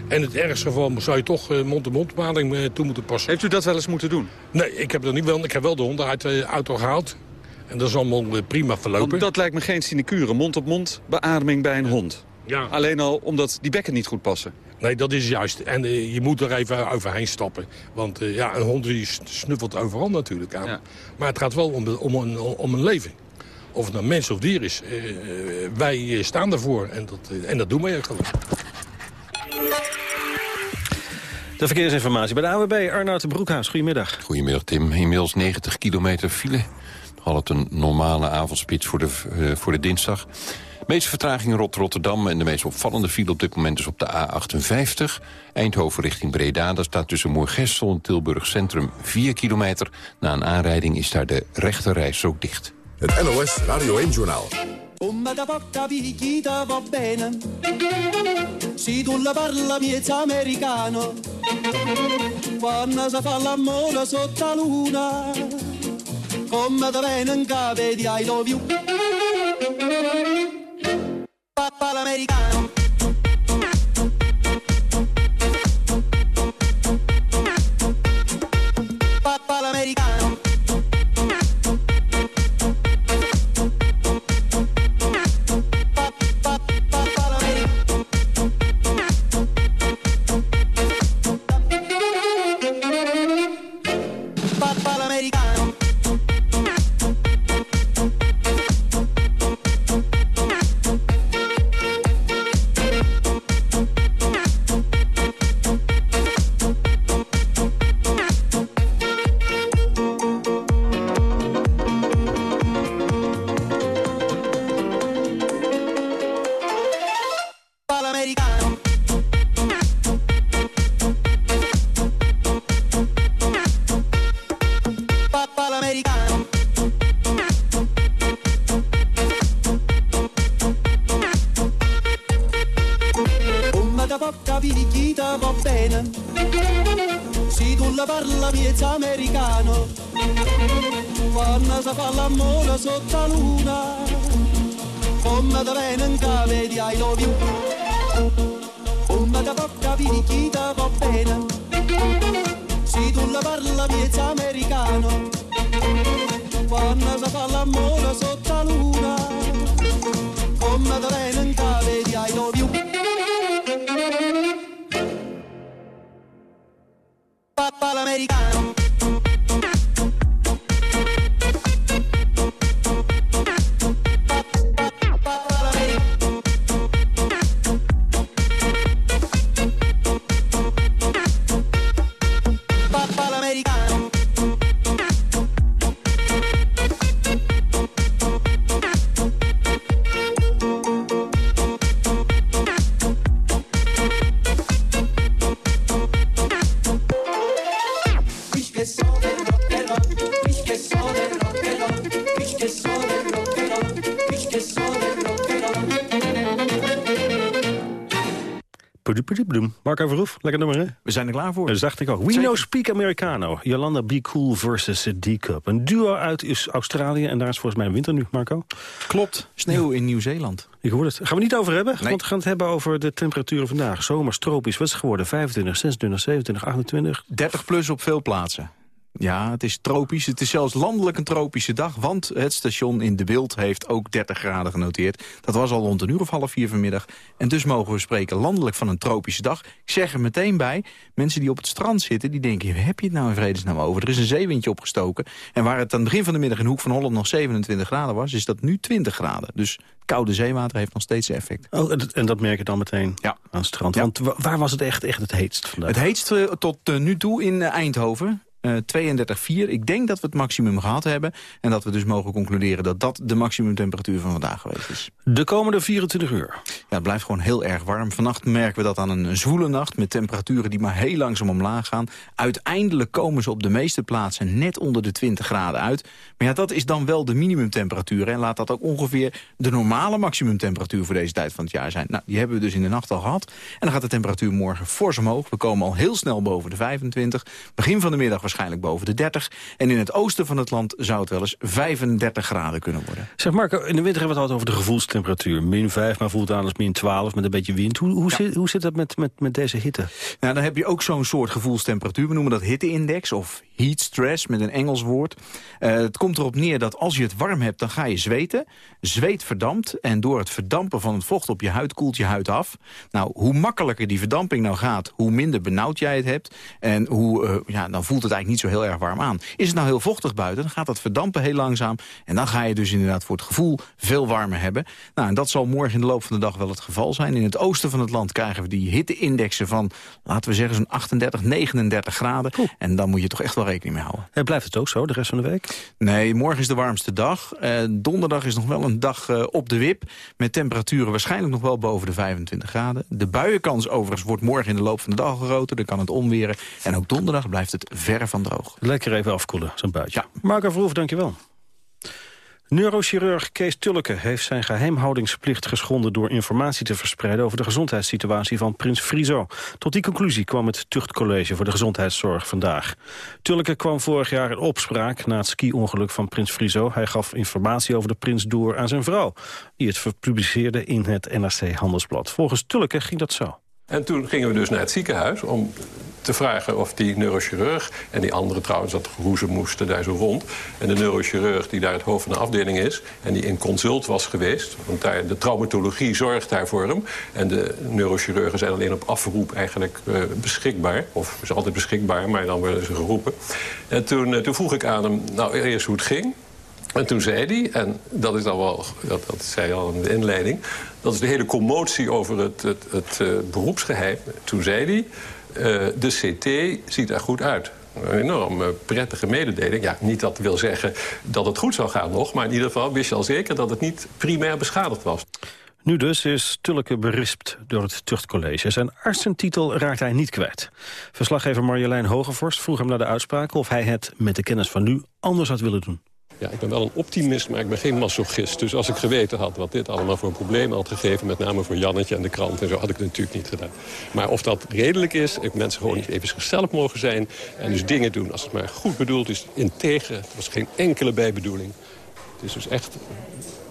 En het ergste geval zou je toch uh, mond-to-mond uh, toe moeten passen. Heeft u dat wel eens moeten doen? Nee, ik heb, dat niet wel, ik heb wel de honden uit de auto gehaald. En dat is allemaal prima verlopen. Want dat lijkt me geen sinecure, mond-op-mond beademing bij een hond. Ja. Alleen al omdat die bekken niet goed passen. Nee, dat is juist. En uh, je moet er even overheen stappen. Want uh, ja, een hond die snuffelt overal natuurlijk aan. Ja. Maar het gaat wel om, om, een, om een leven. Of het nou mens of dier is. Uh, wij staan ervoor en dat, en dat doen wij ook gewoon. De verkeersinformatie bij de AWB, Arnoud Broekhuis. Goedemiddag. Goedemiddag Tim. Inmiddels 90 kilometer file had het een normale avondspits voor de, uh, voor de dinsdag. De meeste vertraging rot Rotterdam en de meest opvallende file op dit moment is op de A58. Eindhoven richting Breda, daar staat tussen Moergestel en Tilburg Centrum 4 kilometer. Na een aanrijding is daar de rechte reis ook dicht. Het NOS Radio 1 Journaal. Come da porta picchita va bene Si tu la parla miezza americano Quando si fa l'amore sotto la luna Come in cave di I love you. Papa l'americano. down. Lekker nummer, hè? We zijn er klaar voor. Dat dacht ik ook. We Zeker. Know Speak Americano. Jolanda Be Cool versus D-Cup. Een duo uit is Australië en daar is volgens mij winter nu, Marco. Klopt, sneeuw in Nieuw-Zeeland. Ik hoor het. Gaan we niet over hebben, Nee. want we gaan het hebben over de temperaturen vandaag. Zomers, tropisch, wat is het geworden? 25, 26, 27, 28. 30 plus op veel plaatsen. Ja, het is tropisch. Het is zelfs landelijk een tropische dag. Want het station in De Beeld heeft ook 30 graden genoteerd. Dat was al rond een uur of half vier vanmiddag. En dus mogen we spreken landelijk van een tropische dag. Ik zeg er meteen bij, mensen die op het strand zitten... die denken, heb je het nou in vredesnaam over? Er is een zeewindje opgestoken. En waar het aan het begin van de middag in Hoek van Holland nog 27 graden was... is dat nu 20 graden. Dus koude zeewater heeft nog steeds effect. Oh, en dat- merk je dan meteen Ja. aan het strand. Ja. Want wa- waar was het echt, echt het heetst vandaag? Het heetste tot eh, nu toe in eh, Eindhoven. Eh 32,4. Ik denk dat we het maximum gehad hebben. En dat we dus mogen concluderen dat dat de maximumtemperatuur van vandaag geweest is. De komende 24 uur. Ja, het blijft gewoon heel erg warm. Vannacht merken we dat aan een zwoele nacht... met temperaturen die maar heel langzaam omlaag gaan. Uiteindelijk komen ze op de meeste plaatsen net onder de 20 graden uit. Maar ja, dat is dan wel de minimumtemperatuur. En laat dat ook ongeveer de normale maximumtemperatuur... voor deze tijd van het jaar zijn. Nou, die hebben we dus in de nacht al gehad. En dan gaat de temperatuur morgen fors omhoog. We komen al heel snel boven de 25. Begin van de middag waarschijnlijk boven de 30. En in het oosten van het land zou het wel eens 35 graden kunnen worden. Zeg Marco, in de winter hebben we het altijd over de gevoelstemperatuur. Min 5, maar voelt aan als min 12 met een beetje wind. Hoe, hoe, zit, hoe zit dat met, met, met deze hitte? Nou, dan heb je ook zo'n soort gevoelstemperatuur. We noemen dat hitteindex of heat stress met een Engels woord. Eh, het komt erop neer dat als je het warm hebt, dan ga je zweten. Zweet verdampt en door het verdampen van het vocht op je huid koelt je huid af. Nou, hoe makkelijker die verdamping nou gaat, hoe minder benauwd jij het hebt. En hoe, eh, ja, dan voelt het eigenlijk niet zo heel erg warm aan. Is het nou heel vochtig buiten, dan gaat dat verdampen heel langzaam. En dan ga je dus inderdaad voor het gevoel veel warmer hebben. Nou, en dat zal morgen in de loop van de dag wel het geval zijn. In het oosten van het land krijgen we die hitteindexen van, laten we zeggen, zo'n 38, 39 graden. En dan moet je toch echt wel rekening mee houden. En blijft het ook zo de rest van de week? Nee, morgen is de warmste dag. Eh, donderdag is nog wel een dag eh, op de wip. Met temperaturen waarschijnlijk nog wel boven de 25 graden. De buienkans overigens wordt morgen in de loop van de dag groter. Dan kan het omweren. En ook donderdag blijft het van droog. Lekker even afkoelen, zo'n buitje. Marco Verhoef, dankjewel. Neurochirurg Kees Tulleke heeft zijn geheimhoudingsplicht geschonden... door informatie te verspreiden over de gezondheidssituatie van prins Friso. Tot die conclusie kwam het Tuchtcollege voor de Gezondheidszorg vandaag. Tulleke kwam vorig jaar in opspraak na het ski-ongeluk van prins Friso. Hij gaf informatie over de prins door aan zijn vrouw... die het publiceerde in het NRC Handelsblad. Volgens Tulleke ging dat zo. En toen gingen we dus naar het ziekenhuis om te vragen of die neurochirurg... en die andere trouwens, dat geroezen moesten daar zo rond... en de neurochirurg die daar het hoofd van de afdeling is... en die in consult was geweest, want daar, de traumatologie zorgt daar voor hem... en de neurochirurgen zijn alleen op afroep eigenlijk eh, beschikbaar. Of is altijd beschikbaar, maar dan worden ze geroepen. En toen, eh, toen vroeg ik aan hem, nou eerst hoe het ging... En toen zei hij, en dat is dan wel, dat, zei al in de inleiding... dat is de hele commotie over het, het, het eh, beroepsgeheim. Toen zei hij, eh, de CT ziet er goed uit. Een enorm eh, prettige mededeling. Ja, niet dat wil zeggen dat het goed zou gaan nog... maar in ieder geval wist je al zeker dat het niet primair beschadigd was. Nu dus is Tulleke berispt door het Tuchtcollege. Zijn artsentitel raakt hij niet kwijt. Verslaggever Marjolein Hogevorst vroeg hem naar de uitspraak... of hij het met de kennis van nu anders had willen doen. Ja, ik ben wel een optimist, maar ik ben geen masochist. Dus als ik geweten had wat dit allemaal voor problemen had gegeven... met name voor Jannetje en de krant en zo, had ik het natuurlijk niet gedaan. Maar of dat redelijk is, ik mensen gewoon niet even zichzelf mogen zijn... en dus dingen doen als het maar goed bedoeld is, integer. Het was geen enkele bijbedoeling. Het is dus echt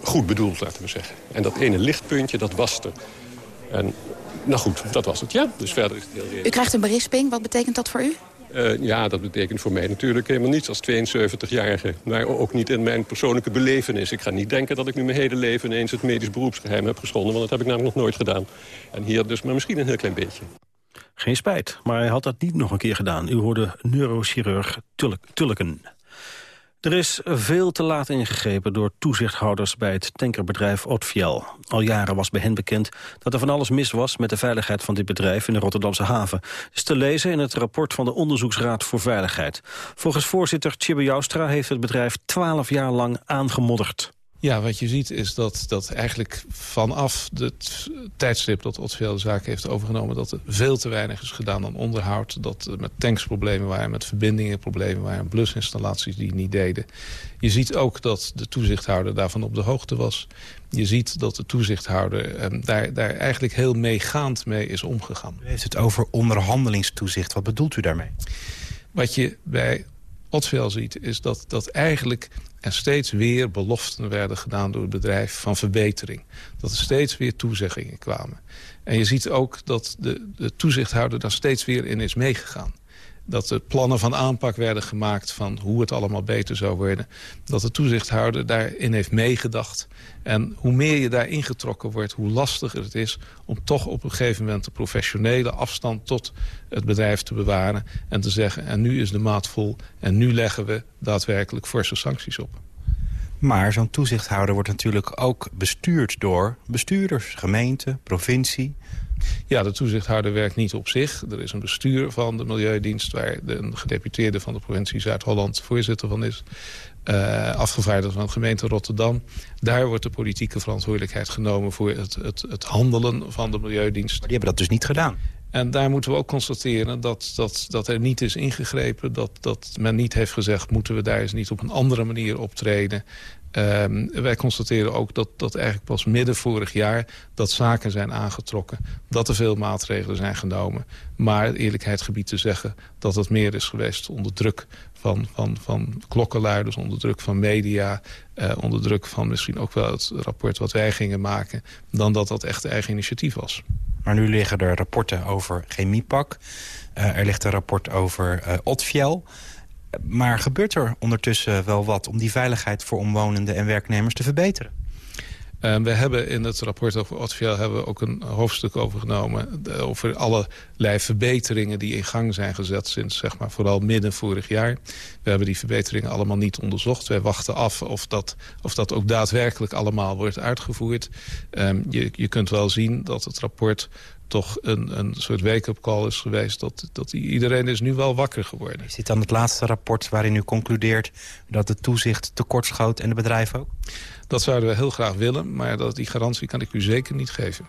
goed bedoeld, laten we zeggen. En dat ene lichtpuntje, dat was er. En nou goed, dat was het, ja. Dus verder is het heel redelijk. U krijgt een berisping. Wat betekent dat voor u? Uh, ja, dat betekent voor mij natuurlijk helemaal niets als 72-jarige. Maar ook niet in mijn persoonlijke belevenis. Ik ga niet denken dat ik nu mijn hele leven ineens het medisch beroepsgeheim heb geschonden. Want dat heb ik namelijk nog nooit gedaan. En hier dus maar misschien een heel klein beetje. Geen spijt, maar hij had dat niet nog een keer gedaan. U hoorde neurochirurg Tulleken. Er is veel te laat ingegrepen door toezichthouders bij het tankerbedrijf Otfiel. Al jaren was bij hen bekend dat er van alles mis was met de veiligheid van dit bedrijf in de Rotterdamse haven. Het is te lezen in het rapport van de Onderzoeksraad voor Veiligheid. Volgens voorzitter Tjibbe Joustra heeft het bedrijf twaalf jaar lang aangemodderd. Ja, wat je ziet is dat, dat eigenlijk vanaf het tijdstip dat Otsveel de zaak heeft overgenomen... dat er veel te weinig is gedaan aan onderhoud. Dat er met tanksproblemen waren, met verbindingen problemen waren... blusinstallaties die niet deden. Je ziet ook dat de toezichthouder daarvan op de hoogte was. Je ziet dat de toezichthouder eh, daar, daar eigenlijk heel meegaand mee is omgegaan. U heeft het over onderhandelingstoezicht. Wat bedoelt u daarmee? Wat je bij Otsveel ziet, is dat, dat eigenlijk er steeds weer beloften werden gedaan door het bedrijf van verbetering. Dat er steeds weer toezeggingen kwamen. En je ziet ook dat de, de toezichthouder daar steeds weer in is meegegaan dat er plannen van aanpak werden gemaakt... van hoe het allemaal beter zou worden. Dat de toezichthouder daarin heeft meegedacht. En hoe meer je daarin getrokken wordt, hoe lastiger het is... om toch op een gegeven moment de professionele afstand tot het bedrijf te bewaren... en te zeggen, en nu is de maat vol... en nu leggen we daadwerkelijk forse sancties op. Maar zo'n toezichthouder wordt natuurlijk ook bestuurd door bestuurders, gemeente, provincie. Ja, de toezichthouder werkt niet op zich. Er is een bestuur van de Milieudienst... waar de, een gedeputeerde van de provincie Zuid-Holland voorzitter van is. Uh, afgevaardigd van de gemeente Rotterdam. Daar wordt de politieke verantwoordelijkheid genomen... voor het, het, het handelen van de Milieudienst. Maar die hebben dat dus niet gedaan? En daar moeten we ook constateren dat, dat, dat er niet is ingegrepen. Dat, dat men niet heeft gezegd, moeten we daar eens niet op een andere manier optreden. Um, wij constateren ook dat, dat eigenlijk pas midden vorig jaar... dat zaken zijn aangetrokken, dat er veel maatregelen zijn genomen. Maar eerlijkheid gebied te zeggen dat het meer is geweest onder druk van, van, van klokkenluiders... onder druk van media, uh, onder druk van misschien ook wel het rapport wat wij gingen maken... dan dat dat echt eigen initiatief was. Maar nu liggen er rapporten over chemiepak. Uh, er ligt een rapport over uh. Maar gebeurt er ondertussen wel wat om die veiligheid voor omwonenden en werknemers te verbeteren? Uh, we hebben in het rapport over Otfiel hebben we ook een hoofdstuk overgenomen... over allerlei verbeteringen die in gang zijn gezet sinds zeg maar, vooral midden vorig jaar. We hebben die verbeteringen allemaal niet onderzocht. Wij wachten af of dat, of dat ook daadwerkelijk allemaal wordt uitgevoerd. Um, je, je kunt wel zien dat het rapport toch een, een soort wake-up call is geweest... Dat, dat iedereen is nu wel wakker geworden. Is dit dan het laatste rapport waarin u concludeert... dat het toezicht tekortschoot en de bedrijven ook? Dat zouden we heel graag willen, maar dat, die garantie kan ik u zeker niet geven.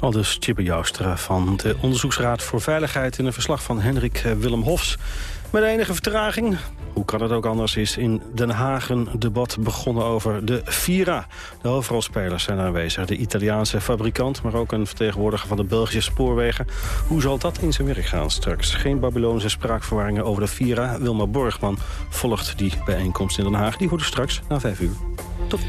Al dus Chipper Joustra van de Onderzoeksraad voor Veiligheid... in een verslag van Hendrik eh, Willem Hofs. Met enige vertraging, hoe kan het ook anders, is in Den Haag een debat begonnen over de Vira. De hoofdrolspelers zijn aanwezig. De Italiaanse fabrikant, maar ook een vertegenwoordiger van de Belgische spoorwegen. Hoe zal dat in zijn werk gaan straks? Geen Babylonische spraakverwarringen over de Vira. Wilma Borgman volgt die bijeenkomst in Den Haag. Die hoort straks na vijf uur. Tot.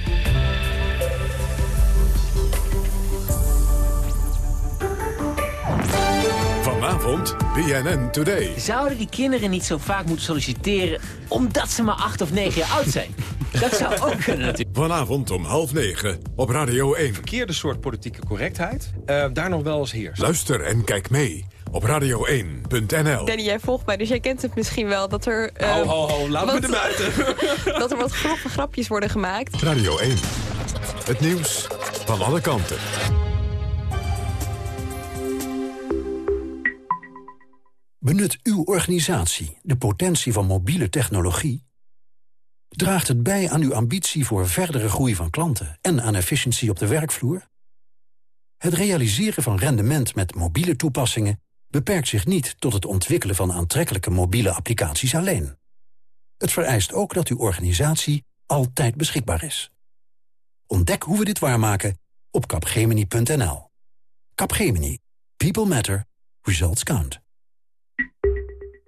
Vanavond, BNN Today. Zouden die kinderen niet zo vaak moeten solliciteren... omdat ze maar acht of negen jaar oud zijn? Dat zou ook kunnen natuurlijk. Vanavond om half negen op Radio 1. Verkeerde soort politieke correctheid, uh, daar nog wel eens heerst. Luister en kijk mee op radio1.nl. Danny, jij volgt mij, dus jij kent het misschien wel dat er... Uh, ho, ho, ho, laat me er buiten. <laughs> dat er wat grove grapjes worden gemaakt. Radio 1. Het nieuws van alle kanten. Benut uw organisatie de potentie van mobiele technologie? Draagt het bij aan uw ambitie voor verdere groei van klanten en aan efficiëntie op de werkvloer? Het realiseren van rendement met mobiele toepassingen beperkt zich niet tot het ontwikkelen van aantrekkelijke mobiele applicaties alleen. Het vereist ook dat uw organisatie altijd beschikbaar is. Ontdek hoe we dit waarmaken op capgemini.nl. Capgemini. People matter. Results count.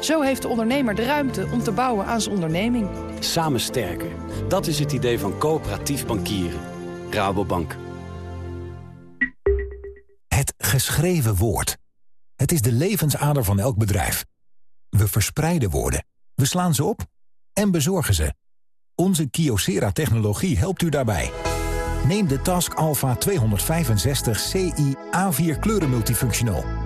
Zo heeft de ondernemer de ruimte om te bouwen aan zijn onderneming. Samen sterker. Dat is het idee van coöperatief bankieren. Rabobank. Het geschreven woord. Het is de levensader van elk bedrijf. We verspreiden woorden. We slaan ze op en bezorgen ze. Onze Kyocera-technologie helpt u daarbij. Neem de Task Alpha 265 CI A4 kleuren multifunctional.